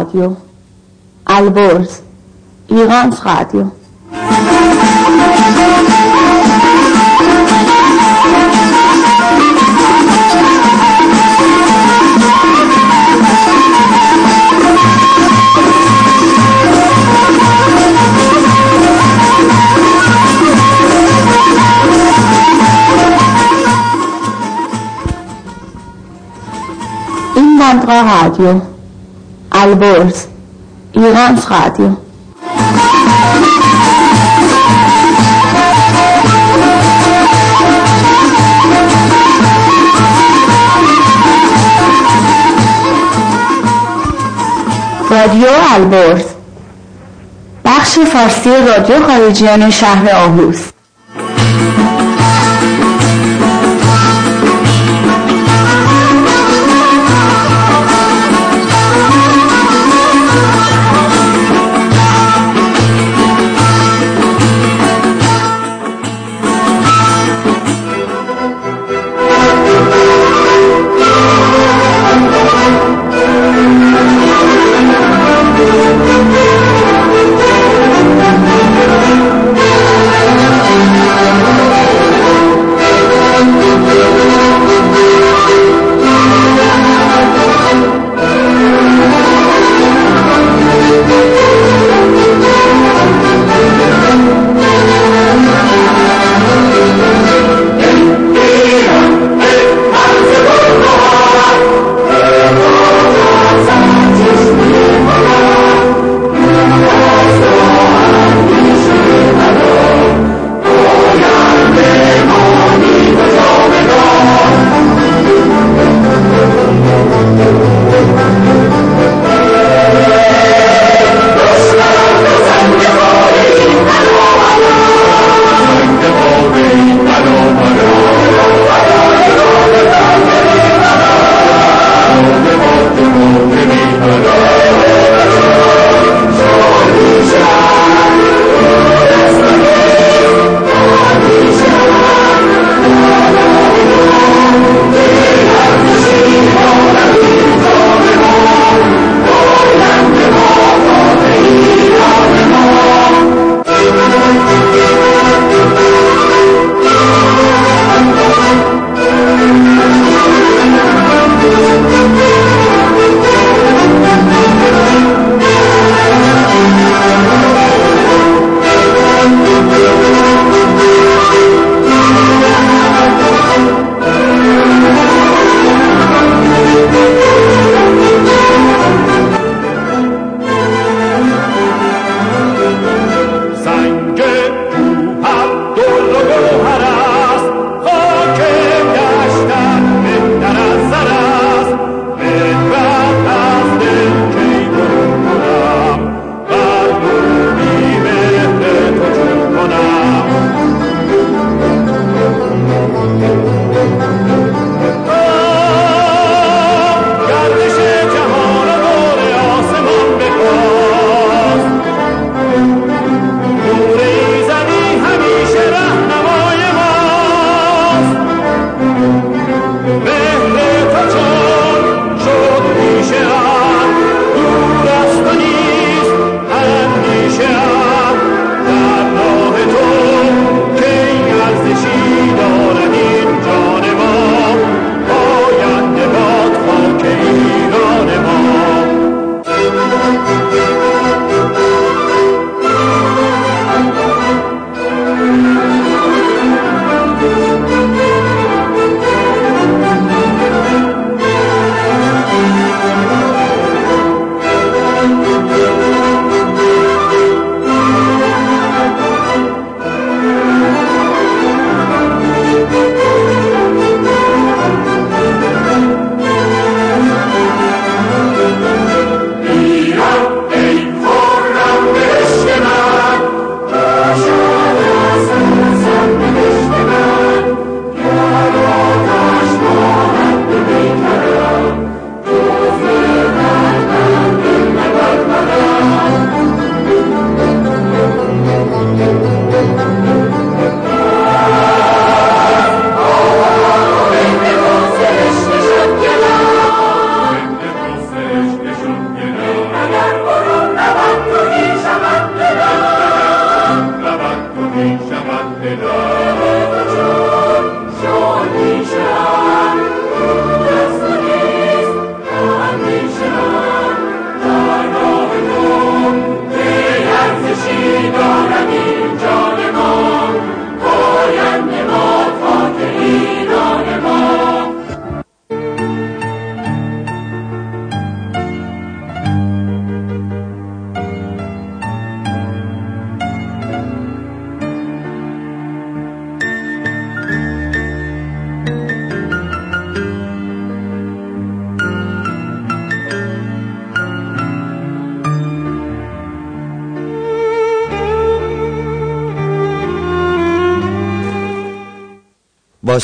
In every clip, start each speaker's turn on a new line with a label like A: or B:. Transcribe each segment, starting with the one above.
A: رادیو البرز ایرانس رادیو این بند را رادیو البرز ایرانس رادیو رادیو البرز بخش فارسی رادیو خارجیان شهر
B: آهوست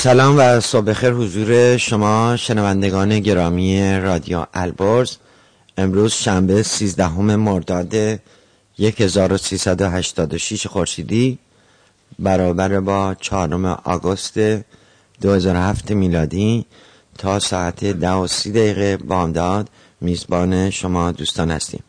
B: سلام و صبح خیر حضور شما شنوندگان گرامی رادیو البرز. امروز شنبه 13 مرداد 1386 خورشیدی برابر با 4 آگوست 2007 میلادی تا ساعت 10 و 30 دقیقه بامداد میزبان شما دوستان هستیم.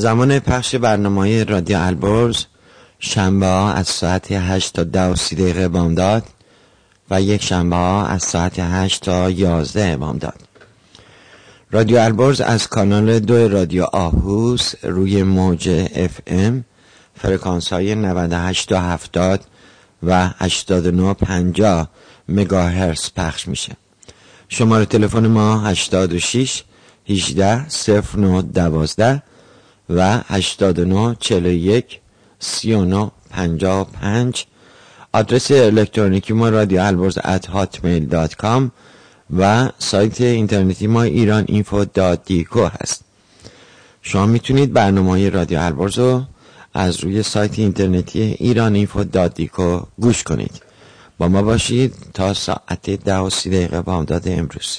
B: زمان پخش برنامه رادیو البرز شنبه ها از ساعت 8 تا 10 و 30 دقیقه بامداد و یک شنبه ها از ساعت 8 تا 11 بامداد رادیو البرز از کانال دو رادیو آهوس روی موج اف ام فرکانس های 98 تا 70 و 89 50 مگاهرتز پخش میشه. شماره تلفن ما 86 18 09 12 و 89 41 39 55 آدرس الکترونیکی ما رادیو البرز at Hotmail dot com و سایت اینترنتی ما ایران info dot dk هست. شما می‌تونید برنامه های رادیو البرز رو از روی سایت اینترنتی ایران info dot dk گوش کنید. با ما باشید تا ساعت ده و سی دقیقه بامداد امروز.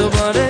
C: اومد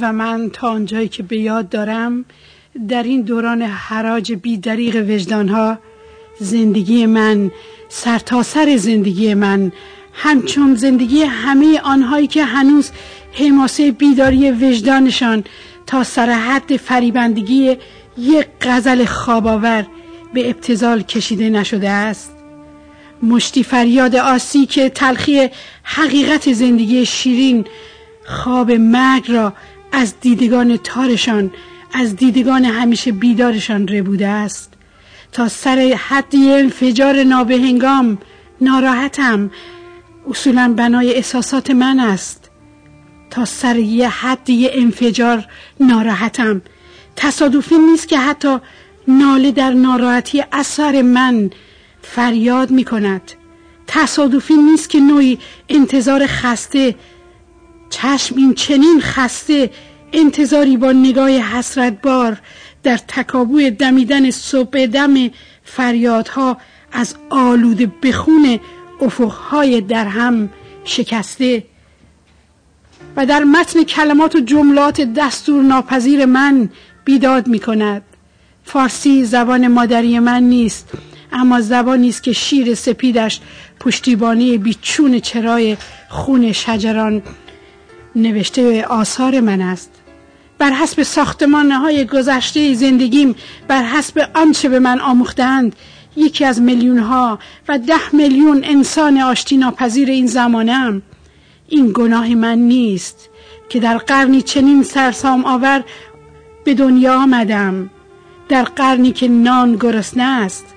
C: و
D: من تا آنجایی که به یاد دارم در این دوران حراج بیدریق وجدانها زندگی من سرتاسر سر زندگی من همچون زندگی همه آنهایی که هنوز حماسه بیداری وجدانشان تا سر حد فریبندگی یک غزل خواباور به ابتزال کشیده نشده است. مشتی فریاد آسی که تلخی حقیقت زندگی شیرین خواب مرگ را از دیدگان تارشان از دیدگان همیشه بیدارشان ربوده است. تا سر حد یه انفجار نابهنگام ناراحتم. اصولا بنای احساسات من است. تا سر یه حد یه انفجار ناراحتم. تصادفی نیست که حتی ناله در ناراحتی اثر من فریاد می کند تصادفی نیست که نوعی انتظار خسته چشم این چنین خسته انتظاری با نگاه حسرت بار در تکابوی دمیدن صبح دم فریادها از آلوده بخون افقهای در هم شکسته. و در متن کلمات و جملات دستور ناپذیر من بیداد می کند. فارسی زبان مادری من نیست اما زبانی است که شیر سپیدش پشتیبانی بیچون چرای خون شجران نوشته آثار من است. بر حسب ساختمان های گذشته زندگیم بر حسب آنچه به من آموختند یکی از میلیون ها و ده میلیون انسان آشتی ناپذیر این زمانم. این گناه من نیست که در قرنی چنین سرسام آور به دنیا آمدم. در قرنی که نان گرسنه است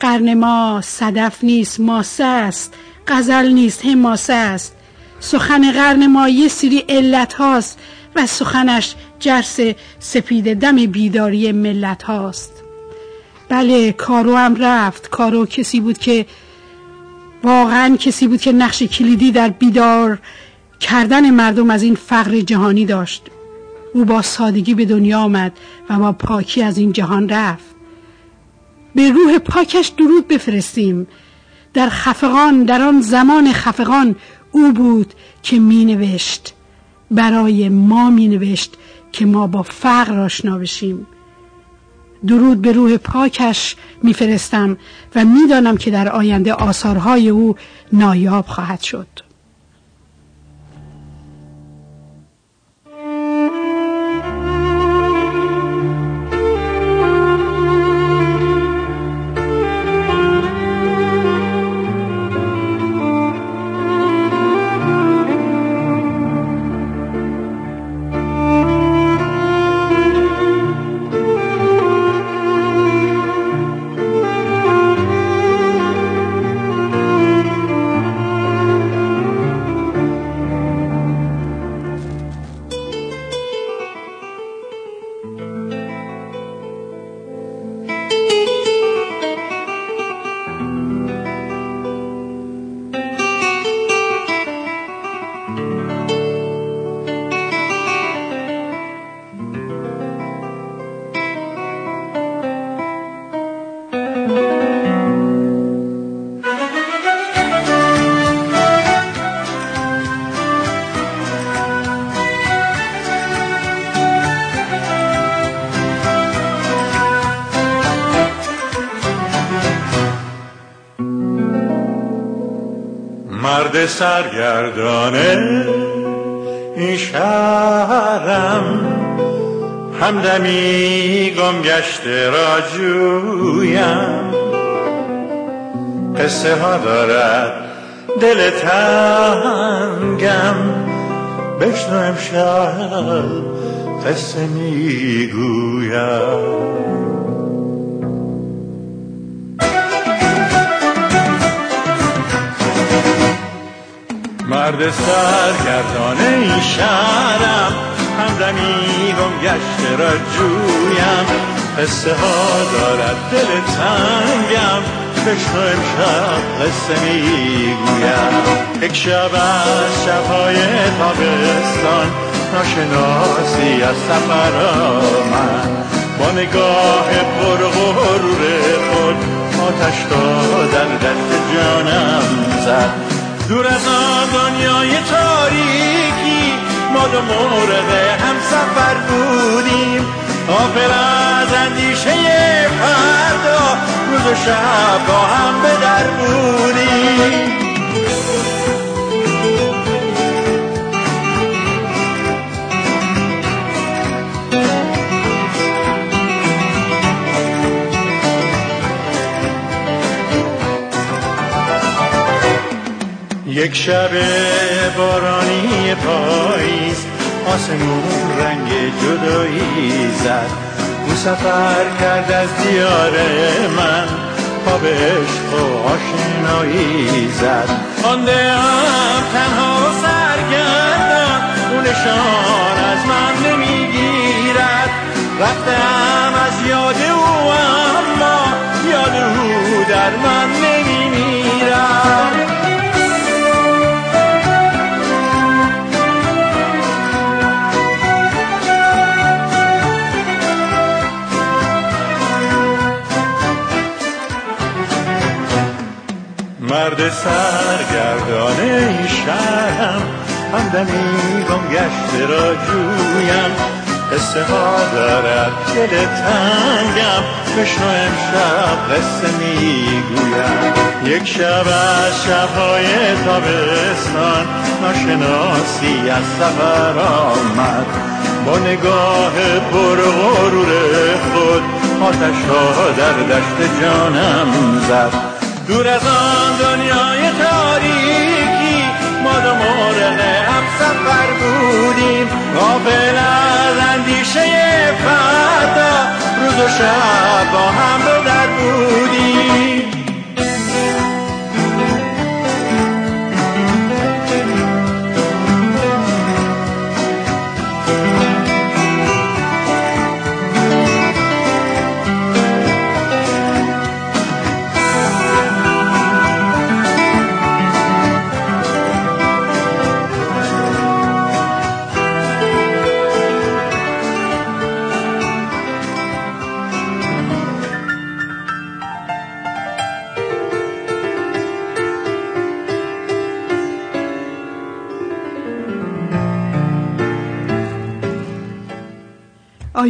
D: قرن ما صدف نیست ماسه است غزل نیست حماسه است. سخن قرن ما یه سری علت هاست و سخنش جرس سپید دم بیداری ملت هاست. بله کارو هم رفت. کارو کسی بود که واقعا کسی بود که نقش کلیدی در بیدار کردن مردم از این فقر جهانی داشت. او با سادگی به دنیا آمد و با پاکی از این جهان رفت. به روح پاکش درود بفرستیم. در خفقان در آن زمان خفقان او بود که می نوشت برای ما می نوشت که ما با فقر آشنا بشیم. درود به روح پاکش میفرستم و می‌دانم که در آینده آثارهای او نایاب خواهد شد.
E: سرگردانه این شهرم همدمی گم گشته را جویم. قصه ها دارد دل تنگم. بشنو امشب قصه می‌گویم. مرد سرگردانه این شهرم. همدمی گم گشته را جویم. قصه ها دارد دل تنگم. بشنو امشب قصه می‌گویم. یک شب از شبهای تابستان ناشناسی از سفر آمد. با نگاه پر غرور خود آتش تا در دست جانم زد. دور از آن دنیای تاریکی ما دو مورد هم سفر بودیم. غافل از اندیشه فردا روز و شب با هم به در بودیم. یک شب بارانی پاییز آسمون رنگ جدایی زد. او سفر کرد از دیار من پا به عشق و آشنایی زد. مانده هم تنها و سرگردان او نشان از من نمی‌گیرد. رفتم از یاد او اما یاد او در من نمیمیرد سرگردانه شهرم همدمی گم گشته را جویم. قصه ها دارد دل تنگم بشنو امشب قصه می‌گویم. یک شب از شبهای تابستان ناشناسی از سفر آمد. با نگاه پر غرور خود آتش ها در دشت جانم زد. دور از آن دنیای تاریکی ما دو مورد هم سفر بودیم. غافل از اندیشه فردا روز و شب با هم به در بودیم.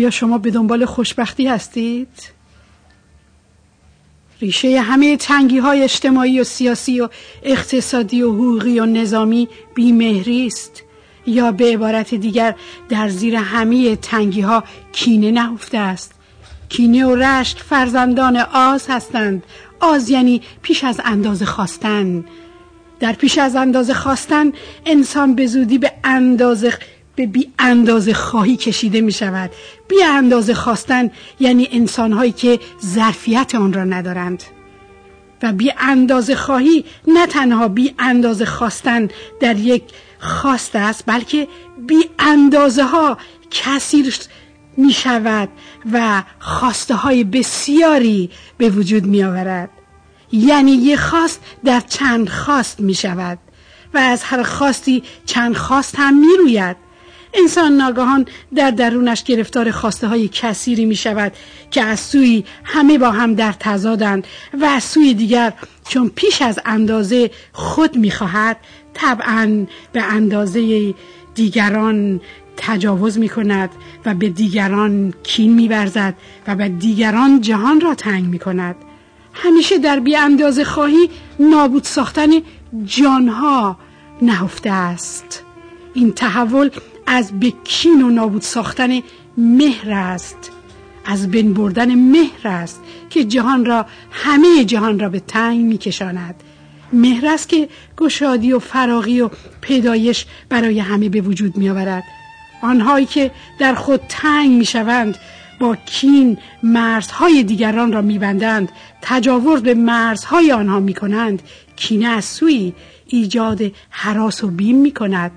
D: آیا شما به دنبال خوشبختی هستید؟ ریشه همه تنگی های اجتماعی و سیاسی و اقتصادی و حقوقی و نظامی بیمهری است. یا به عبارت دیگر در زیر همه تنگی ها کینه نهفته است. کینه و رشت فرزندان آز هستند. آز یعنی پیش از اندازه خواستن. در پیش از اندازه خواستن انسان به زودی به اندازه به بی اندازه خواهی کشیده می شود. بی اندازه خواستن یعنی انسان هایی که ظرفیت آن را ندارند. و بی اندازه خواهی نه تنها بی اندازه خواستن در یک خواست است بلکه بی اندازه ها کثیر می شود و خواسته های بسیاری به وجود می آورد. یعنی یک خواست در چند خواست می شود و از هر خواستی چند خواست هم می روید. انسان ناگهان در درونش گرفتار خواسته های کثیری می شود که از سوی همه با هم در تضادند و از سوی دیگر چون پیش از اندازه خود می خواهد طبعا به اندازه دیگران تجاوز می کند و به دیگران کین می برزد و به دیگران جهان را تنگ می کند همیشه در بی اندازه خواهی نابود ساختن جانها نهفته است. این تحول از بکین و نابود ساختن مهر است. از بین بردن مهر است که جهان را همه جهان را به تنگ میکشاند. مهر است که گشادی و فراغی و پیدایش برای همه به وجود می آورد آنهایی که در خود تنگ می شوند با کین مرزهای دیگران را میبندند. تجاوز به مرزهای آنها می کنند کینه از سوی ایجاد حراس و بیم می کند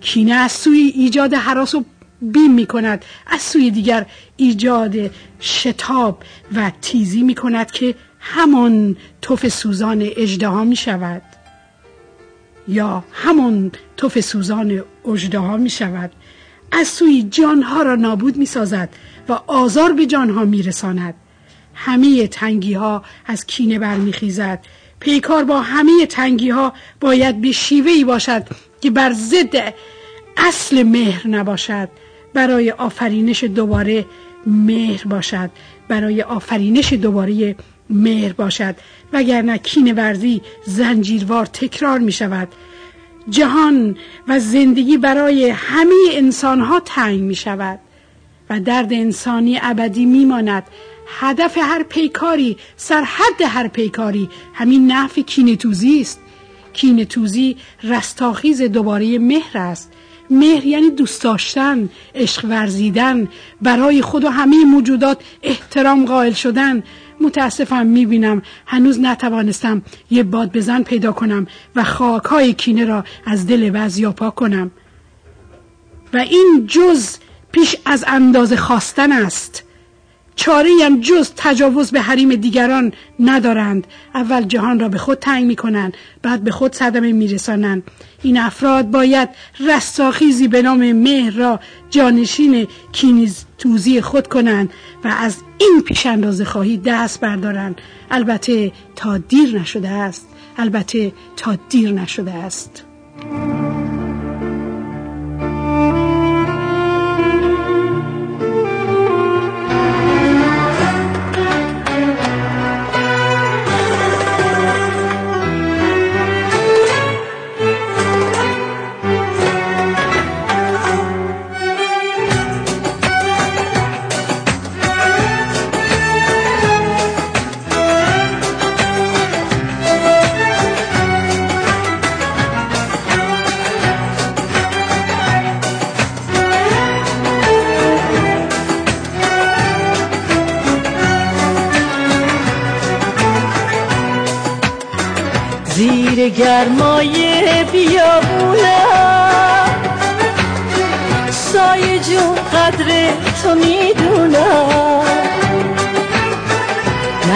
D: کینه از سوی ایجاد حراس و بیم می کند از سوی دیگر ایجاد شتاب و تیزی می کند که همان توف سوزان اجدها می شود یا همان توف سوزان اجدها می شود از سوی جانها را نابود می سازد و آزار به جانها می رساند همه تنگی ها از کینه برمیخیزد. پیکار با همه تنگی ها باید به شیوهی باشد که بر ضد اصل مهر نباشد برای آفرینش دوباره مهر باشد برای آفرینش دوباره مهر باشد. وگرنه کین ورزی زنجیروار تکرار می شود. جهان و زندگی برای همه انسان ها تنگ می شود و درد انسانی ابدی می ماند. هدف هر پیکاری سرحد هر پیکاری همین نفع کین توزی است. کین توزی رستاخیز دوباره مهر است. مهر یعنی دوست داشتن عشق ورزیدن برای خود و همه موجودات احترام قائل شدن. متاسفم می‌بینم هنوز نتوانستم یه باد بزن پیدا کنم و خاکهای کینه را از دل وزیا پاک کنم. و این جز پیش از اندازه خواستن است. چاره هم جز تجاوز به حریم دیگران ندارند. اول جهان را به خود تنگ می کنند بعد به خود صدمه می رسانند این افراد باید رستاخیزی به نام مهر را جانشین کینیز توزی خود کنند و از این پیش اندازه خواهی دست بردارند. البته تا دیر نشده است. البته تا دیر نشده است.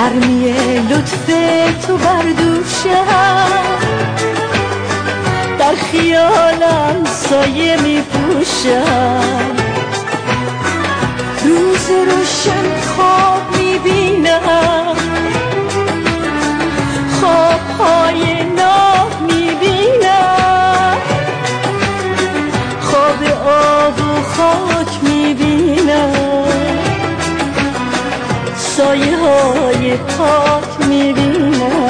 F: نرمی لطف تو بردوشم در خیالم سایه میپوشم روز روشن خواب می‌بینم خوابهای ناب می‌بینم خواب آب و خاک سایه های پاک می‌بینم.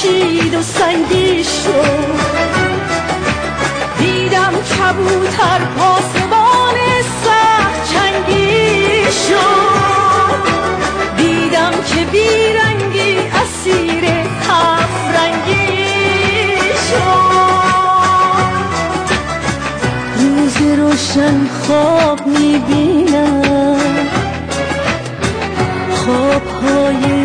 F: کشید و سنگی شد. دیدم کبوتر پاسبان سخت چنگی شد. دیدم که بیرنگی اسیر هفت رنگی شد. روز روشن خواب می‌بینم.
G: خوابهای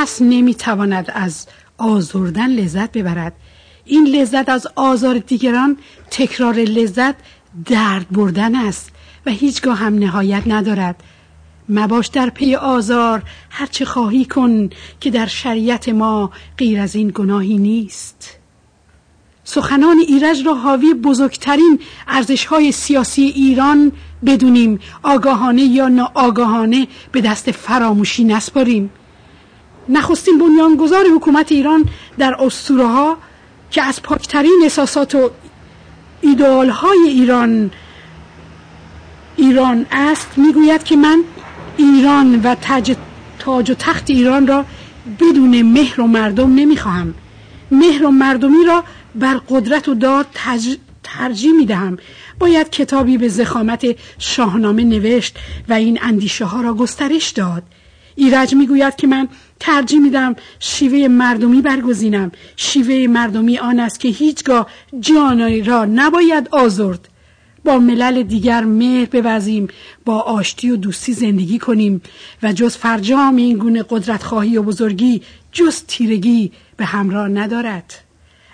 G: کس نمی‌تواند از آزردن لذت ببرد. این لذت از آزار دیگران تکرار لذت درد بردن است و هیچگاه هم نهایت ندارد.
D: مباش در پی آزار هرچه خواهی کن که در شریعت ما غیر از این گناهی نیست. سخنان ایرج را حاوی بزرگترین ارزشهای سیاسی ایران بدونیم. آگاهانه یا ناآگاهانه به دست فراموشی نسپاریم. نخستین بنیانگذار حکومت ایران در اسطوره ها که از پاکترین احساسات و ایدئال های ایران ایران است می‌گوید که من ایران و تاج, تاج و تخت ایران را بدون مهر و مردم نمی‌خواهم. مهر و مردمی را بر قدرت و داد تج... ترجیح می دهم باید کتابی به زخامت شاهنامه نوشت و این اندیشه ها را گسترش داد. ایرج می‌گوید که من ترجیح میدم شیوه مردمی برگزینم. شیوه مردمی آن است که هیچگاه جانایی را نباید آزرد. با ملل دیگر مهر بوزیم با آشتی و دوستی زندگی کنیم و جز فرجام این گونه قدرت خواهی و بزرگی جز تیرگی به همراه ندارد.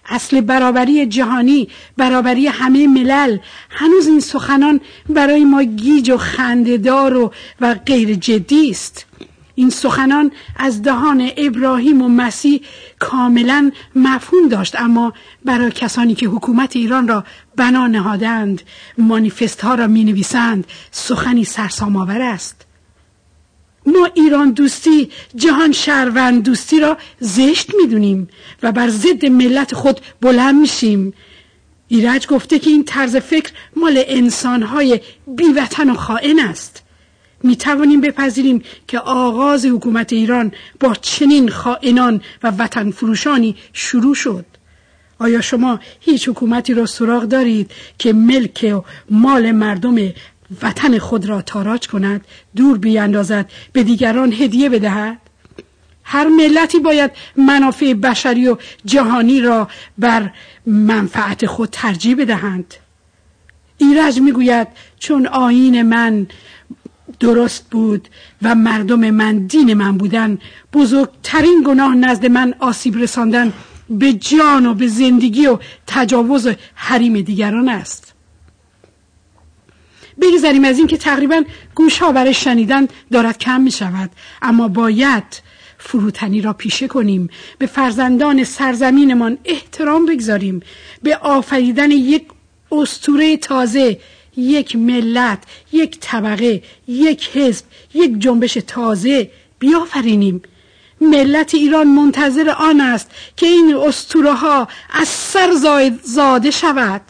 D: اصل برابری جهانی برابری همه ملل هنوز این سخنان برای ما گیج و خندهدار و و غیر جدی است. این سخنان از دهان ابراهیم و مسیح کاملا مفهوم داشت اما برای کسانی که حکومت ایران را بنا نهادند مانیفست ها را می نویسند سخنی سرسام آور است. ما ایران دوستی جهان شهروند دوستی را زشت می‌دونیم و بر ضد ملت خود بلند میشیم. ایرج گفته که این طرز فکر مال انسانهای بیوطن و خائن است. می توانیم بپذیریم که آغاز حکومت ایران با چنین خائنان و وطن فروشانی شروع شد. آیا شما هیچ حکومتی را سراغ دارید که ملک و مال مردم وطن خود را تاراج کند دور بیاندازد به دیگران هدیه بدهد؟ هر ملتی باید منافع بشری و جهانی را بر منفعت خود ترجیح بدهند. ایرج می‌گوید چون آین من درست بود و مردم من دین من بودن بزرگترین گناه نزد من آسیب رساندن به جان و به زندگی و تجاوز حریم دیگران است. بگذاریم از این که تقریبا گوش ها برای شنیدن دارد کم می شود اما باید فروتنی را پیشه کنیم به فرزندان سرزمینمان احترام بگذاریم به آفریدن یک استوره تازه یک ملت یک طبقه یک حزب یک جنبش تازه بیافرینیم. ملت ایران منتظر آن است که این استوره ها از سر زاده شود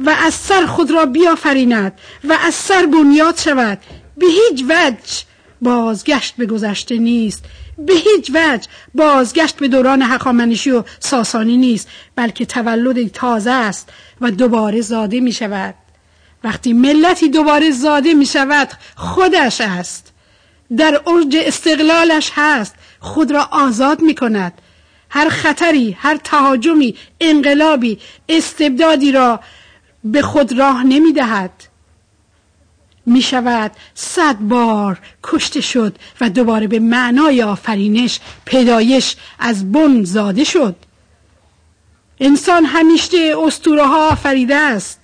D: و از سر خود را بیافریند و از سر بنیاد شود. به هیچ وجه بازگشت به گذشته نیست. به هیچ وجه بازگشت به دوران حقامنشی و ساسانی نیست بلکه تولد تازه است و دوباره زاده می شود وقتی ملتی دوباره زاده می شود خودش است. در اوج استقلالش هست. خود را آزاد می کند. هر خطری هر تهاجمی انقلابی استبدادی را به خود راه نمی دهد. می شود صد بار کشته شد و دوباره به معنای آفرینش پیدایش از بن زاده شد. انسان همیشه استوره ها آفریده است.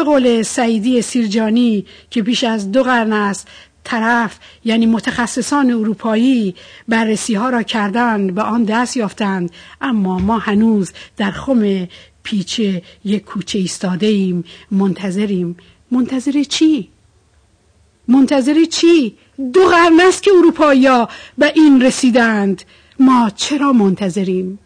D: به قول سعیدی سیرجانی که بیش از دو قرن است طرف یعنی متخصصان اروپایی بررسی ها را کردند به آن دست یافتند اما ما هنوز در خم پیچ یک کوچه ایستاده ایم منتظریم منتظر چی؟ منتظر چی؟ دو قرن است که اروپایی به این رسیدند ما چرا منتظریم؟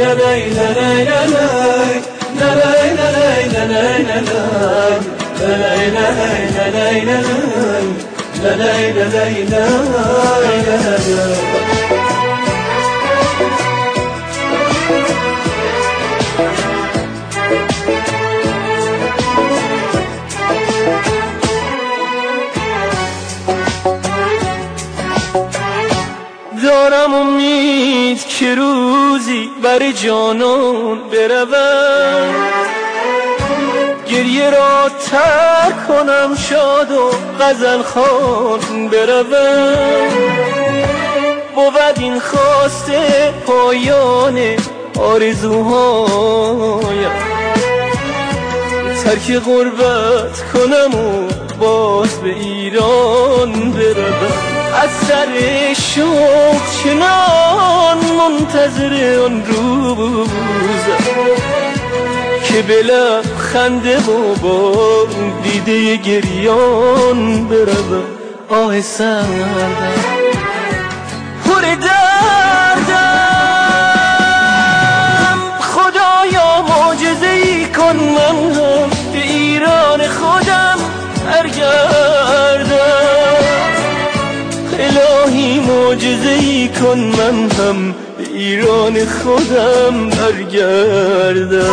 C: Leley leley leley Leley leley leley leley Leley leley leley leley Leley leley leley leley دارم امید که روزی بر جانان بروم. گریه را ترک کنم شاد و غزل خان بروم. بود این خواسته پایان آرزوهایم. ترک غربت کنم و باز به ایران بروم. از سر شوق چنان منتظر آن روزم که به خنده و با دیده گریان بروم آه سردم من هم. به ایران خودم برگردم ای کن من هم به ایران خودم برگردم.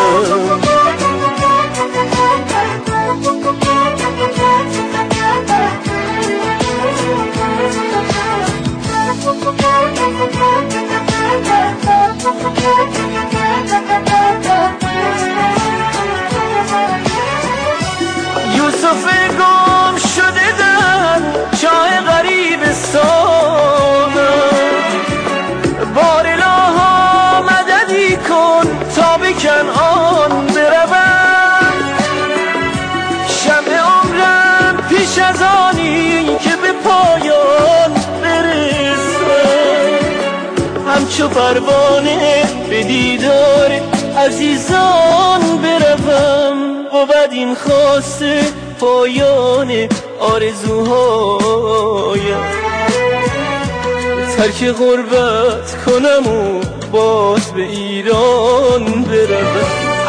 C: یوسف گم شده در چاه غریب سانم همچو پروانه به دیدار عزیزان بروم. بود این خواسته پایان آرزوهایم. ترک غربت کنم و باز به ایران بروم.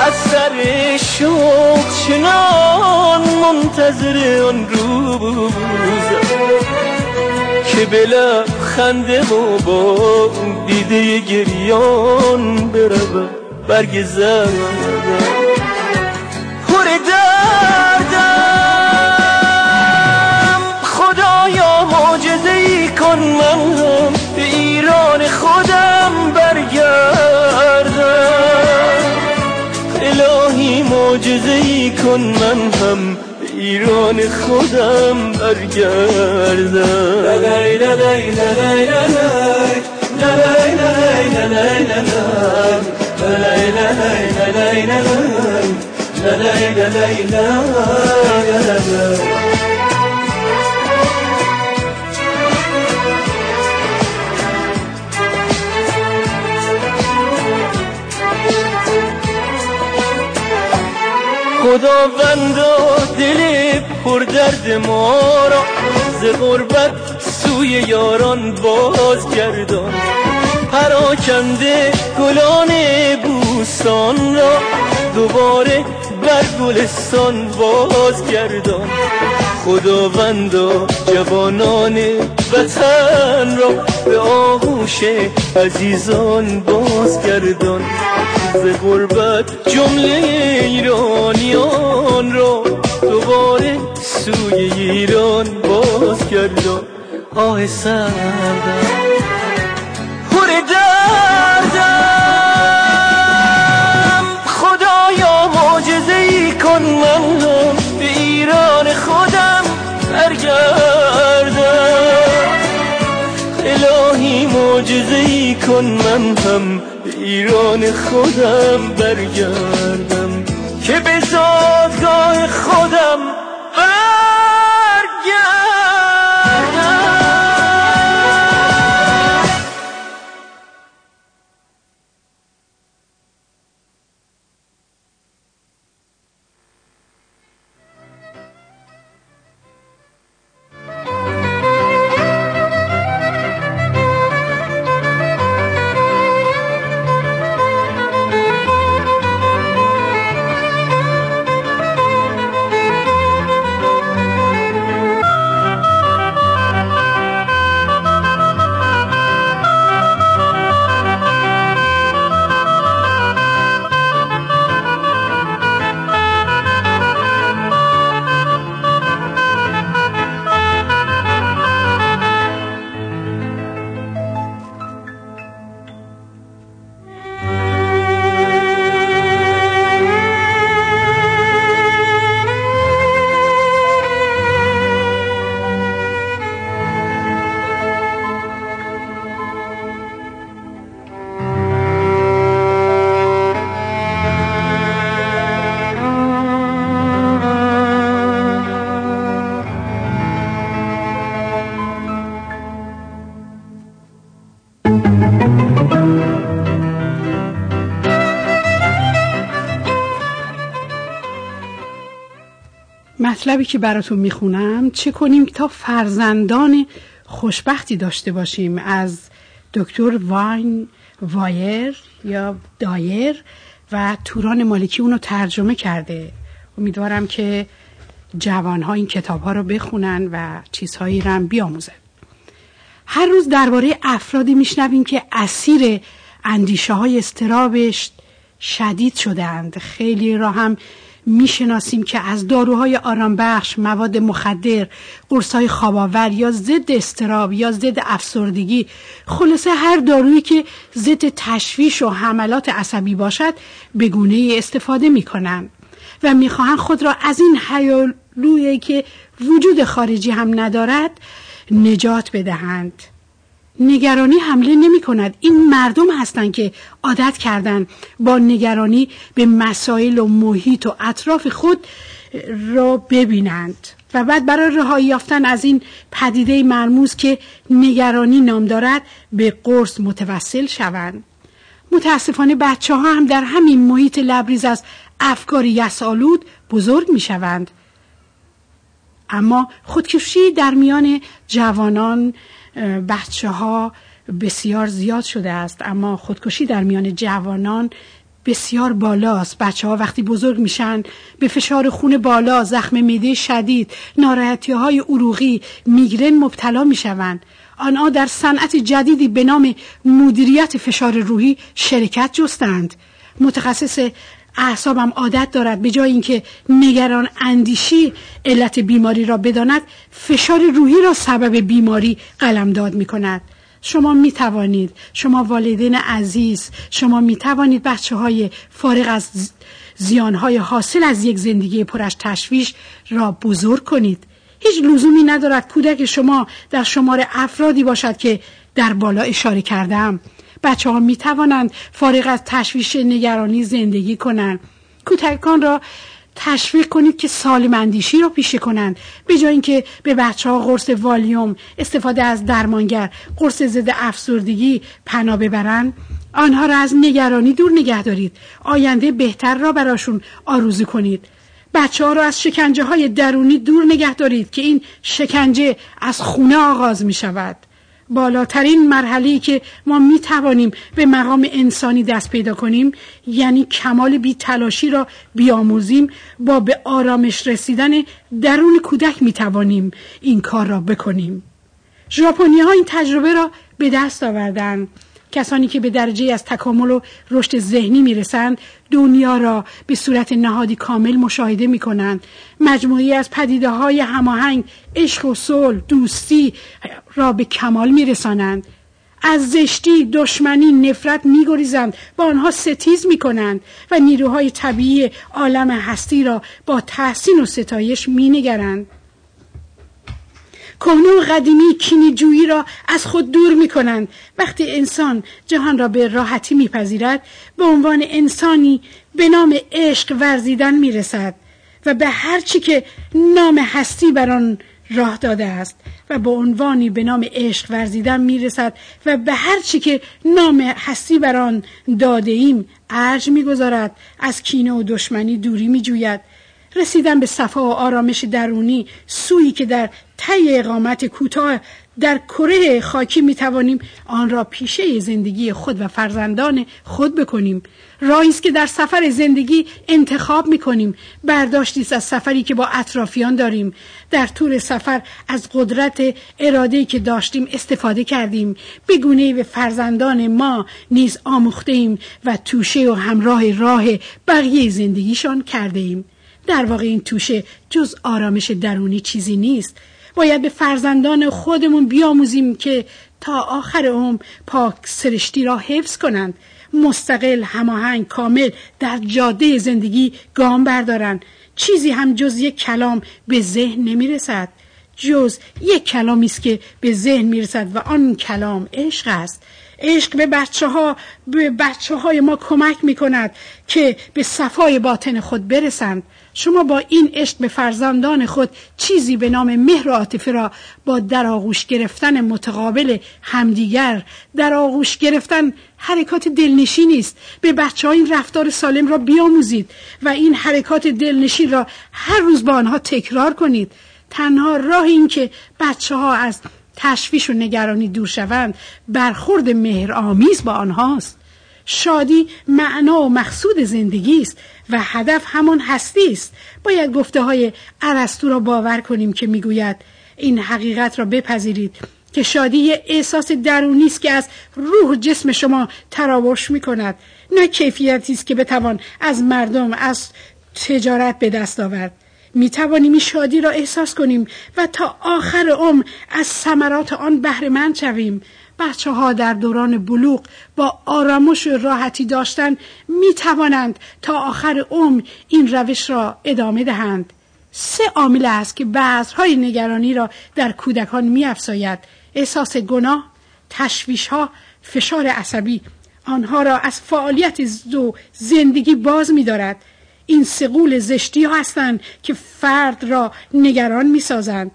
C: از سر شوق چنان منتظر آن روزم که به خنده و با دیده گریان بروم برگ زردم پر دردم. خدایا معجزه ای کن من. هم به ایران خودم برگردم. الهی معجزه ای کن من هم. ایران خودم برگردم خداوندا دل پر درد ما را ز غربت سوی یاران باز گردان پراکنده گلان بوستان را دوباره بر گلستان باز گردان خداوندا جوانان وطن را به آغوش عزیزان باز گردان ز غربت جمله ایرانیان را دوباره سوی ایران باز گردان آه سردم. پر دردم. خدایا معجزه ای کن من هم به ایران خودم برگردم. الهی معجزه ای کن من هم ایران خودم برگردم که به زادگاه خودم
D: مطلبی که براتون می‌خونم چه کنیم تا فرزندان خوشبختی داشته باشیم از دکتر واین وایر یا دایر و توران مالکی اونو ترجمه کرده. امیدوارم که جوانها این کتاب ها رو بخونن و چیزهایی رو هم بیاموزن. هر روز درباره افرادی میشنویم که اسیر اندیشه های استرابش شدید شدند خیلی را هم می‌شناسیم که از داروهای آرامبخش مواد مخدر قرصهای خواباور یا ضد استراب یا ضد افسردگی خلاصه هر دارویی که ضد تشویش و حملات عصبی باشد به گونه استفاده می‌کنند و می‌خواهند خود را از این حیالویی که وجود خارجی هم ندارد نجات بدهند. نگرانی حمله نمی کند. این مردم هستند که عادت کردن با نگرانی به مسائل و محیط و اطراف خود را ببینند. و بعد برای رهایی یافتن از این پدیده مرموز که نگرانی نام دارد به قرص متوسل شوند. متاسفانه بچه ها هم در همین محیط لبریز از افکار یسالود بزرگ می شوند. اما خودکشی در میان جوانان بچه ها بسیار زیاد شده است اما خودکشی در میان جوانان بسیار بالاست. بچه ها وقتی بزرگ میشن به فشار خون بالا زخم میده شدید ناراحتی های عروقی میگرن مبتلا می‌شوند. آنها در صنعت جدیدی به نام مدیریت فشار روحی شرکت جستند. متخصص اعصابم عادت دارد به جای اینکه نگران اندیشی علت بیماری را بداند فشار روحی را سبب بیماری قلمداد می کند. شما می توانید شما والدین عزیز شما می توانید بچه های فارغ از زیانهای حاصل از یک زندگی پرش تشویش را بزرگ کنید. هیچ لزومی ندارد کودک شما در شمار افرادی باشد که در بالا اشاره کردم بچه ها می توانند فارغ از تشویش نگرانی زندگی کنند. کودکان را تشویق کنید که سالم اندیشی را پیشه کنند. به جای اینکه به بچه ها قرص والیوم استفاده از درمانگر قرص ضد افسردگی پناه ببرند آنها را از نگرانی دور نگه دارید. آینده بهتر را براشون آروزی کنید. بچه ها را از شکنجه های درونی دور نگه دارید که این شکنجه از خونه آغاز می شود بالاترین مرحله که ما می توانیم به مقام انسانی دست پیدا کنیم یعنی کمال بی تلاشی را بیاموزیم با به آرامش رسیدن درون کودک می توانیم این کار را بکنیم. ژاپنی ها این تجربه را به دست آوردن. کسانی که به درجه از تکامل و رشد ذهنی می‌رسند دنیا را به صورت نهادی کامل مشاهده می کنند مجموعی از پدیده های هماهنگ عشق و صلح دوستی را به کمال می رسانند از زشتی دشمنی نفرت میگریزند. با آنها ستیز می کنند و نیروهای طبیعی عالم هستی را با تحسین و ستایش می نگرند. کهنه و قدیمی کینی جویی را از خود دور می کنند وقتی انسان جهان را به راحتی میپذیرد به عنوان انسانی به نام عشق ورزیدن می رسد و به هر چی که نام هستی بر آن راه داده است و به عنوانی به نام عشق ورزیدن می‌رسد و به هر چی که نام هستی بر آن داده ایم ارج می‌گذارد. از کینه و دشمنی دوری میجوید. رسیدن به صفا و آرامش درونی سویی که در طی اقامت کوتاه در کره خاکی می توانیم آن را پیشه زندگی خود و فرزندان خود بکنیم. راهی است که در سفر زندگی انتخاب می کنیم برداشتی از سفری که با اطرافیان داریم. در طول سفر از قدرت اراده که داشتیم استفاده کردیم. به گونه به فرزندان ما نیز آموخته ایم و توشه و همراه راه بقیه زندگیشان کرده ایم در واقع این توشه جز آرامش درونی چیزی نیست. باید به فرزندان خودمون بیاموزیم که تا آخر عمر پاک سرشتی را حفظ کنند. مستقل هماهنگ کامل در جاده زندگی گام بردارند. چیزی هم جز یک کلام به ذهن نمی رسد جز یک کلامی است که به ذهن می رسد و آن کلام عشق است. عشق به بچه ها به بچه های ما کمک می کند که به صفای باطن خود برسند. شما با این عشق به فرزندان خود چیزی به نام مهر و عاطفه را با در آغوش گرفتن متقابل همدیگر در آغوش گرفتن حرکات دلنشینی است به بچه ها این رفتار سالم را بیاموزید و این حرکات دلنشین را هر روز با آنها تکرار کنید. تنها راه این که بچه ها از تشویش و نگرانی دور شوند برخورد مهر آمیز با آنهاست. شادی معنا و مقصود زندگی است و هدف همان هستی است. باید گفته های عرستو را باور کنیم که می‌گوید این حقیقت را بپذیرید که شادی احساس درونی است که از روح جسم شما تراوش می کند نه کیفیتی است که بتوان از مردم از تجارت به دست آورد. می توانیم این شادی را احساس کنیم و تا آخر عمر از ثمرات آن بهره مند شویم. بچه ها در دوران بلوغ با آرامش و راحتی داشتن می توانند تا آخر عمر این روش را ادامه دهند. سه عامل است که بعضهای نگرانی را در کودکان می افزاید احساس گناه تشویش ها فشار عصبی آنها را از فعالیت زو زندگی باز می دارد این سقول زشتی ها هستند که فرد را نگران می سازند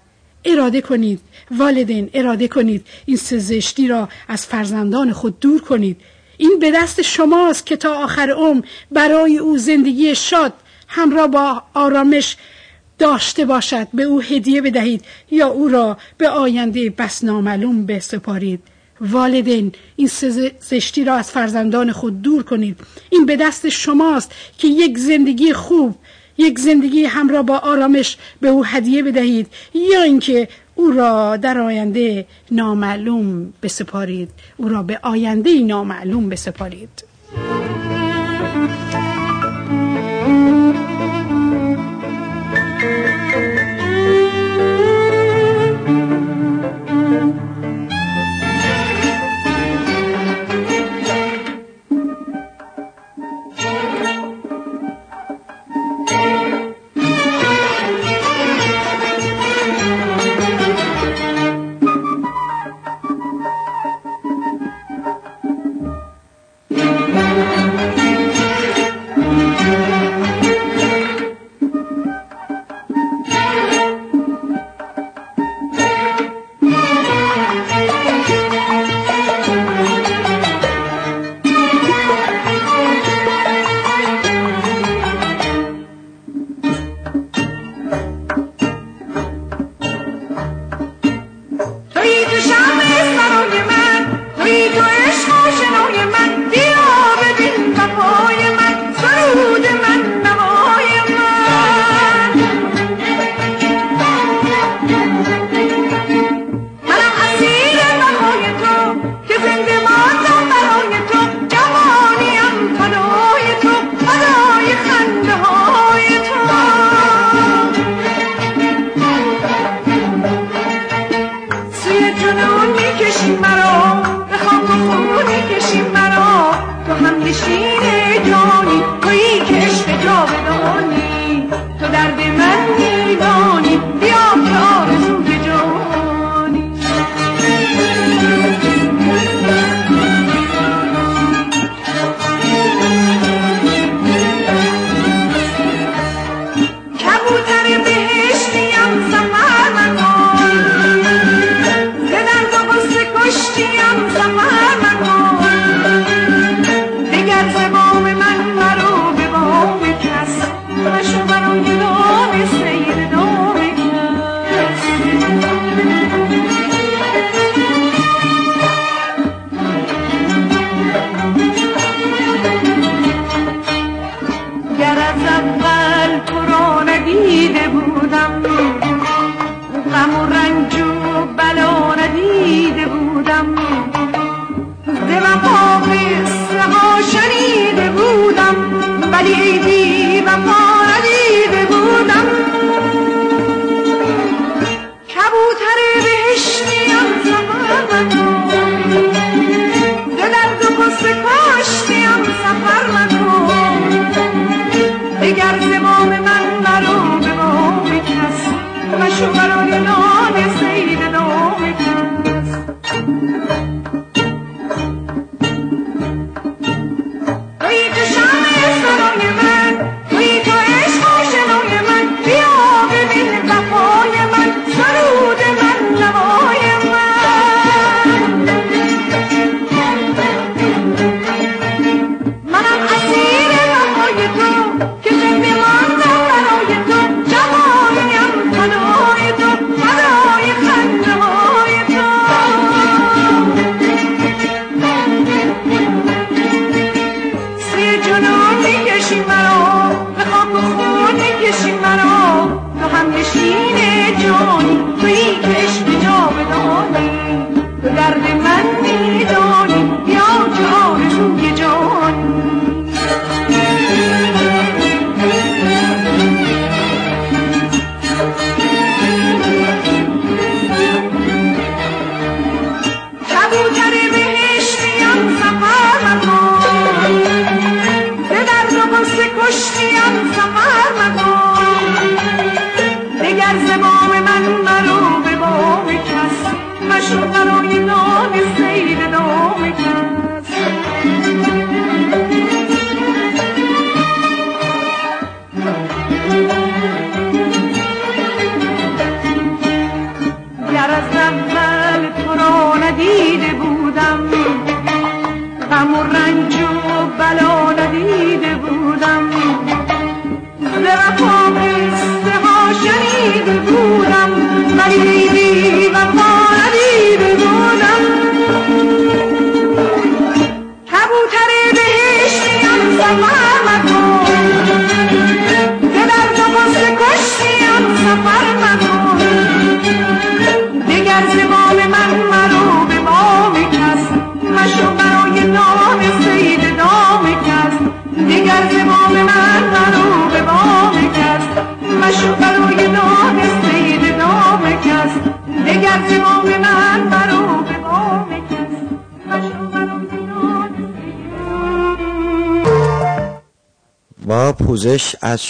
D: اراده کنید. والدین اراده کنید. این سزشتی را از فرزندان خود دور کنید. این به دست شماست که تا آخر عمر برای او زندگی شاد همراه با آرامش داشته باشد. به او هدیه بدهید یا او را به آینده بس نامعلوم بسپارید. والدین این زشتی را از فرزندان خود دور کنید. این به دست شماست که یک زندگی خوب یک زندگی همراه با آرامش به او هدیه بدهید یا اینکه او را در آینده نامعلوم بسپارید. او را به آینده نامعلوم بسپارید.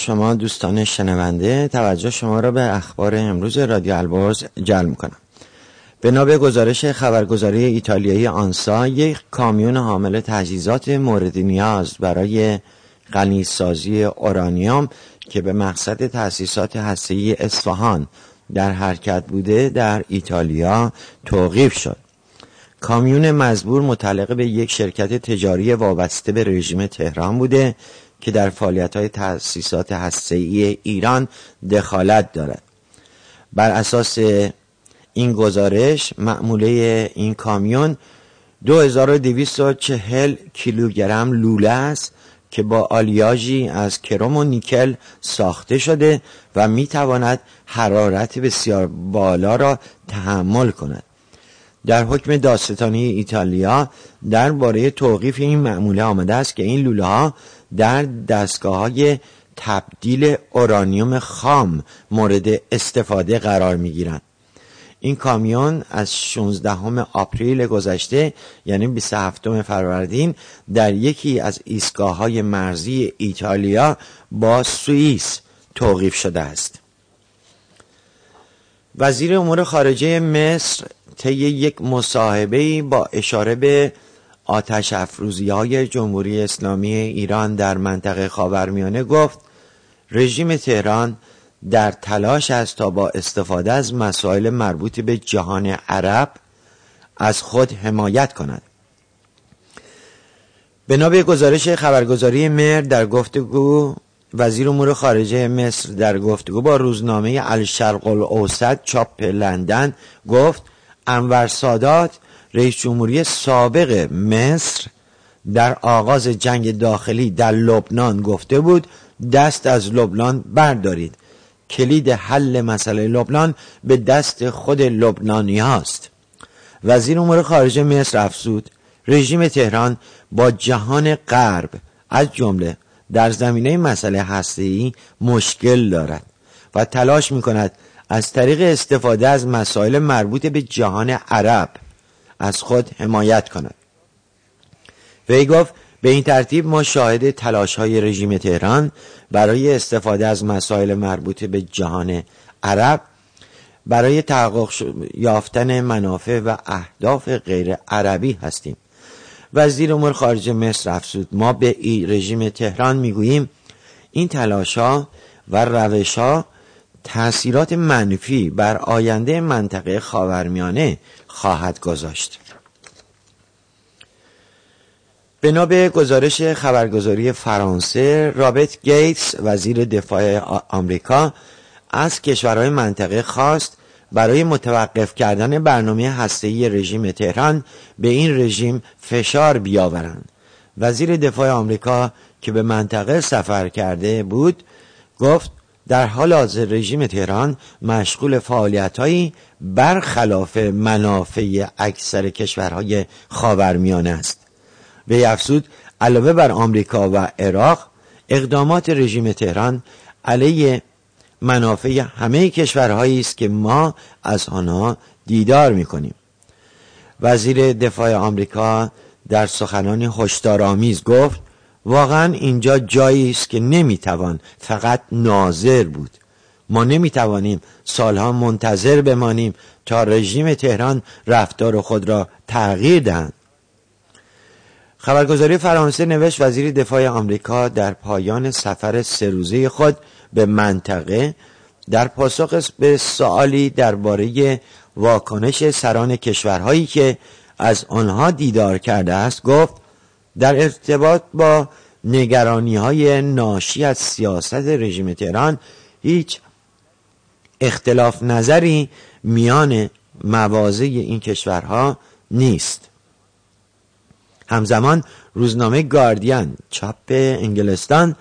B: شما دوستان شنونده توجه شما را به اخبار امروز رادیو البرز جلب می‌کنم. بنا به گزارش خبرگزاری ایتالیایی آنسا یک کامیون حامل تجهیزات مورد نیاز برای غنیسازی اورانیوم که به مقصد تأسیسات هسته‌ای اصفهان در حرکت بوده در ایتالیا توقیف شد. کامیون مزبور متعلق به یک شرکت تجاری وابسته به رژیم تهران بوده که در فعالیت های تأسیسات هسته‌ای ایران دخالت دارد. بر اساس این گزارش معموله این کامیون 2240 کیلوگرم لوله است که با آلیاژی از کرم و نیکل ساخته شده و می تواند حرارت بسیار بالا را تحمل کند. در حکم داستانی ایتالیا درباره توقیف این معموله آمده است که این لوله ها در دستگاه های تبدیل اورانیوم خام مورد استفاده قرار می گیرند این کامیون از 16 آپریل گذشته یعنی 27 فروردین در یکی از ایستگاه های مرزی ایتالیا با سوئیس توقیف شده است. وزیر امور خارجه مصر طی یک مصاحبه با اشاره به آتش افروزی های جمهوری اسلامی ایران در منطقه خاورمیانه گفت رژیم تهران در تلاش است تا با استفاده از مسائل مربوط به جهان عرب از خود حمایت کند. بنا به گزارش خبرگزاری مر در گفتگو وزیر امور خارجه مصر در گفتگو با روزنامه الشرق الاوسط چاپ لندن گفت انور سادات رئیس جمهوری سابق مصر در آغاز جنگ داخلی در لبنان گفته بود دست از لبنان بردارید. کلید حل مسئله لبنان به دست خود لبنانی هاست. وزیر امور خارجه مصر افزود رژیم تهران با جهان غرب از جمله در زمینه مسئله هسته‌ای مشکل دارد و تلاش می کند از طریق استفاده از مسائل مربوط به جهان عرب از خود حمایت کند. وی گفت به این ترتیب ما شاهد تلاش های رژیم تهران برای استفاده از مسائل مربوط به جهان عرب برای تحقق یافتن منافع و اهداف غیر عربی هستیم. وزیر امور خارجه مصر افزود ما به ای رژیم تهران می‌گوییم این تلاش ها و روش ها تأثیرات منفی بر آینده منطقه خاورمیانه خواهد گذاشت. بنا به گزارش خبرگزاری فرانسه رابرت گیتس وزیر دفاع آمریکا از کشورهای منطقه خواست برای متوقف کردن برنامه هسته‌ای رژیم تهران به این رژیم فشار بیاورند. وزیر دفاع آمریکا که به منطقه سفر کرده بود گفت در حال حاضر رژیم تهران مشغول فعالیتهایی برخلاف منافع اکثر کشورهای خاورمیانه است. به افزود علاوه بر آمریکا و عراق اقدامات رژیم تهران علیه منافع همه کشورهایی است که ما از آنها دیدار می‌کنیم. وزیر دفاع آمریکا در سخنانی هشدارآمیز گفت واقعا اینجا جایی است که نمی‌توان فقط ناظر بود. ما نمی‌توانیم سالها منتظر بمانیم تا رژیم تهران رفتار خود را تغییر دهند. خبرگزاری فرانسه نوشت وزیر دفاع آمریکا در پایان سفر سه روزه خود به منطقه در پاسخ به سوالی درباره واکنش سران کشورهایی که از آنها دیدار کرده است گفت در ارتباط با نگرانی های ناشی از سیاست رژیم تهران هیچ اختلاف نظری میان مواضع این کشورها نیست. همزمان روزنامه گاردین چاپ انگلستان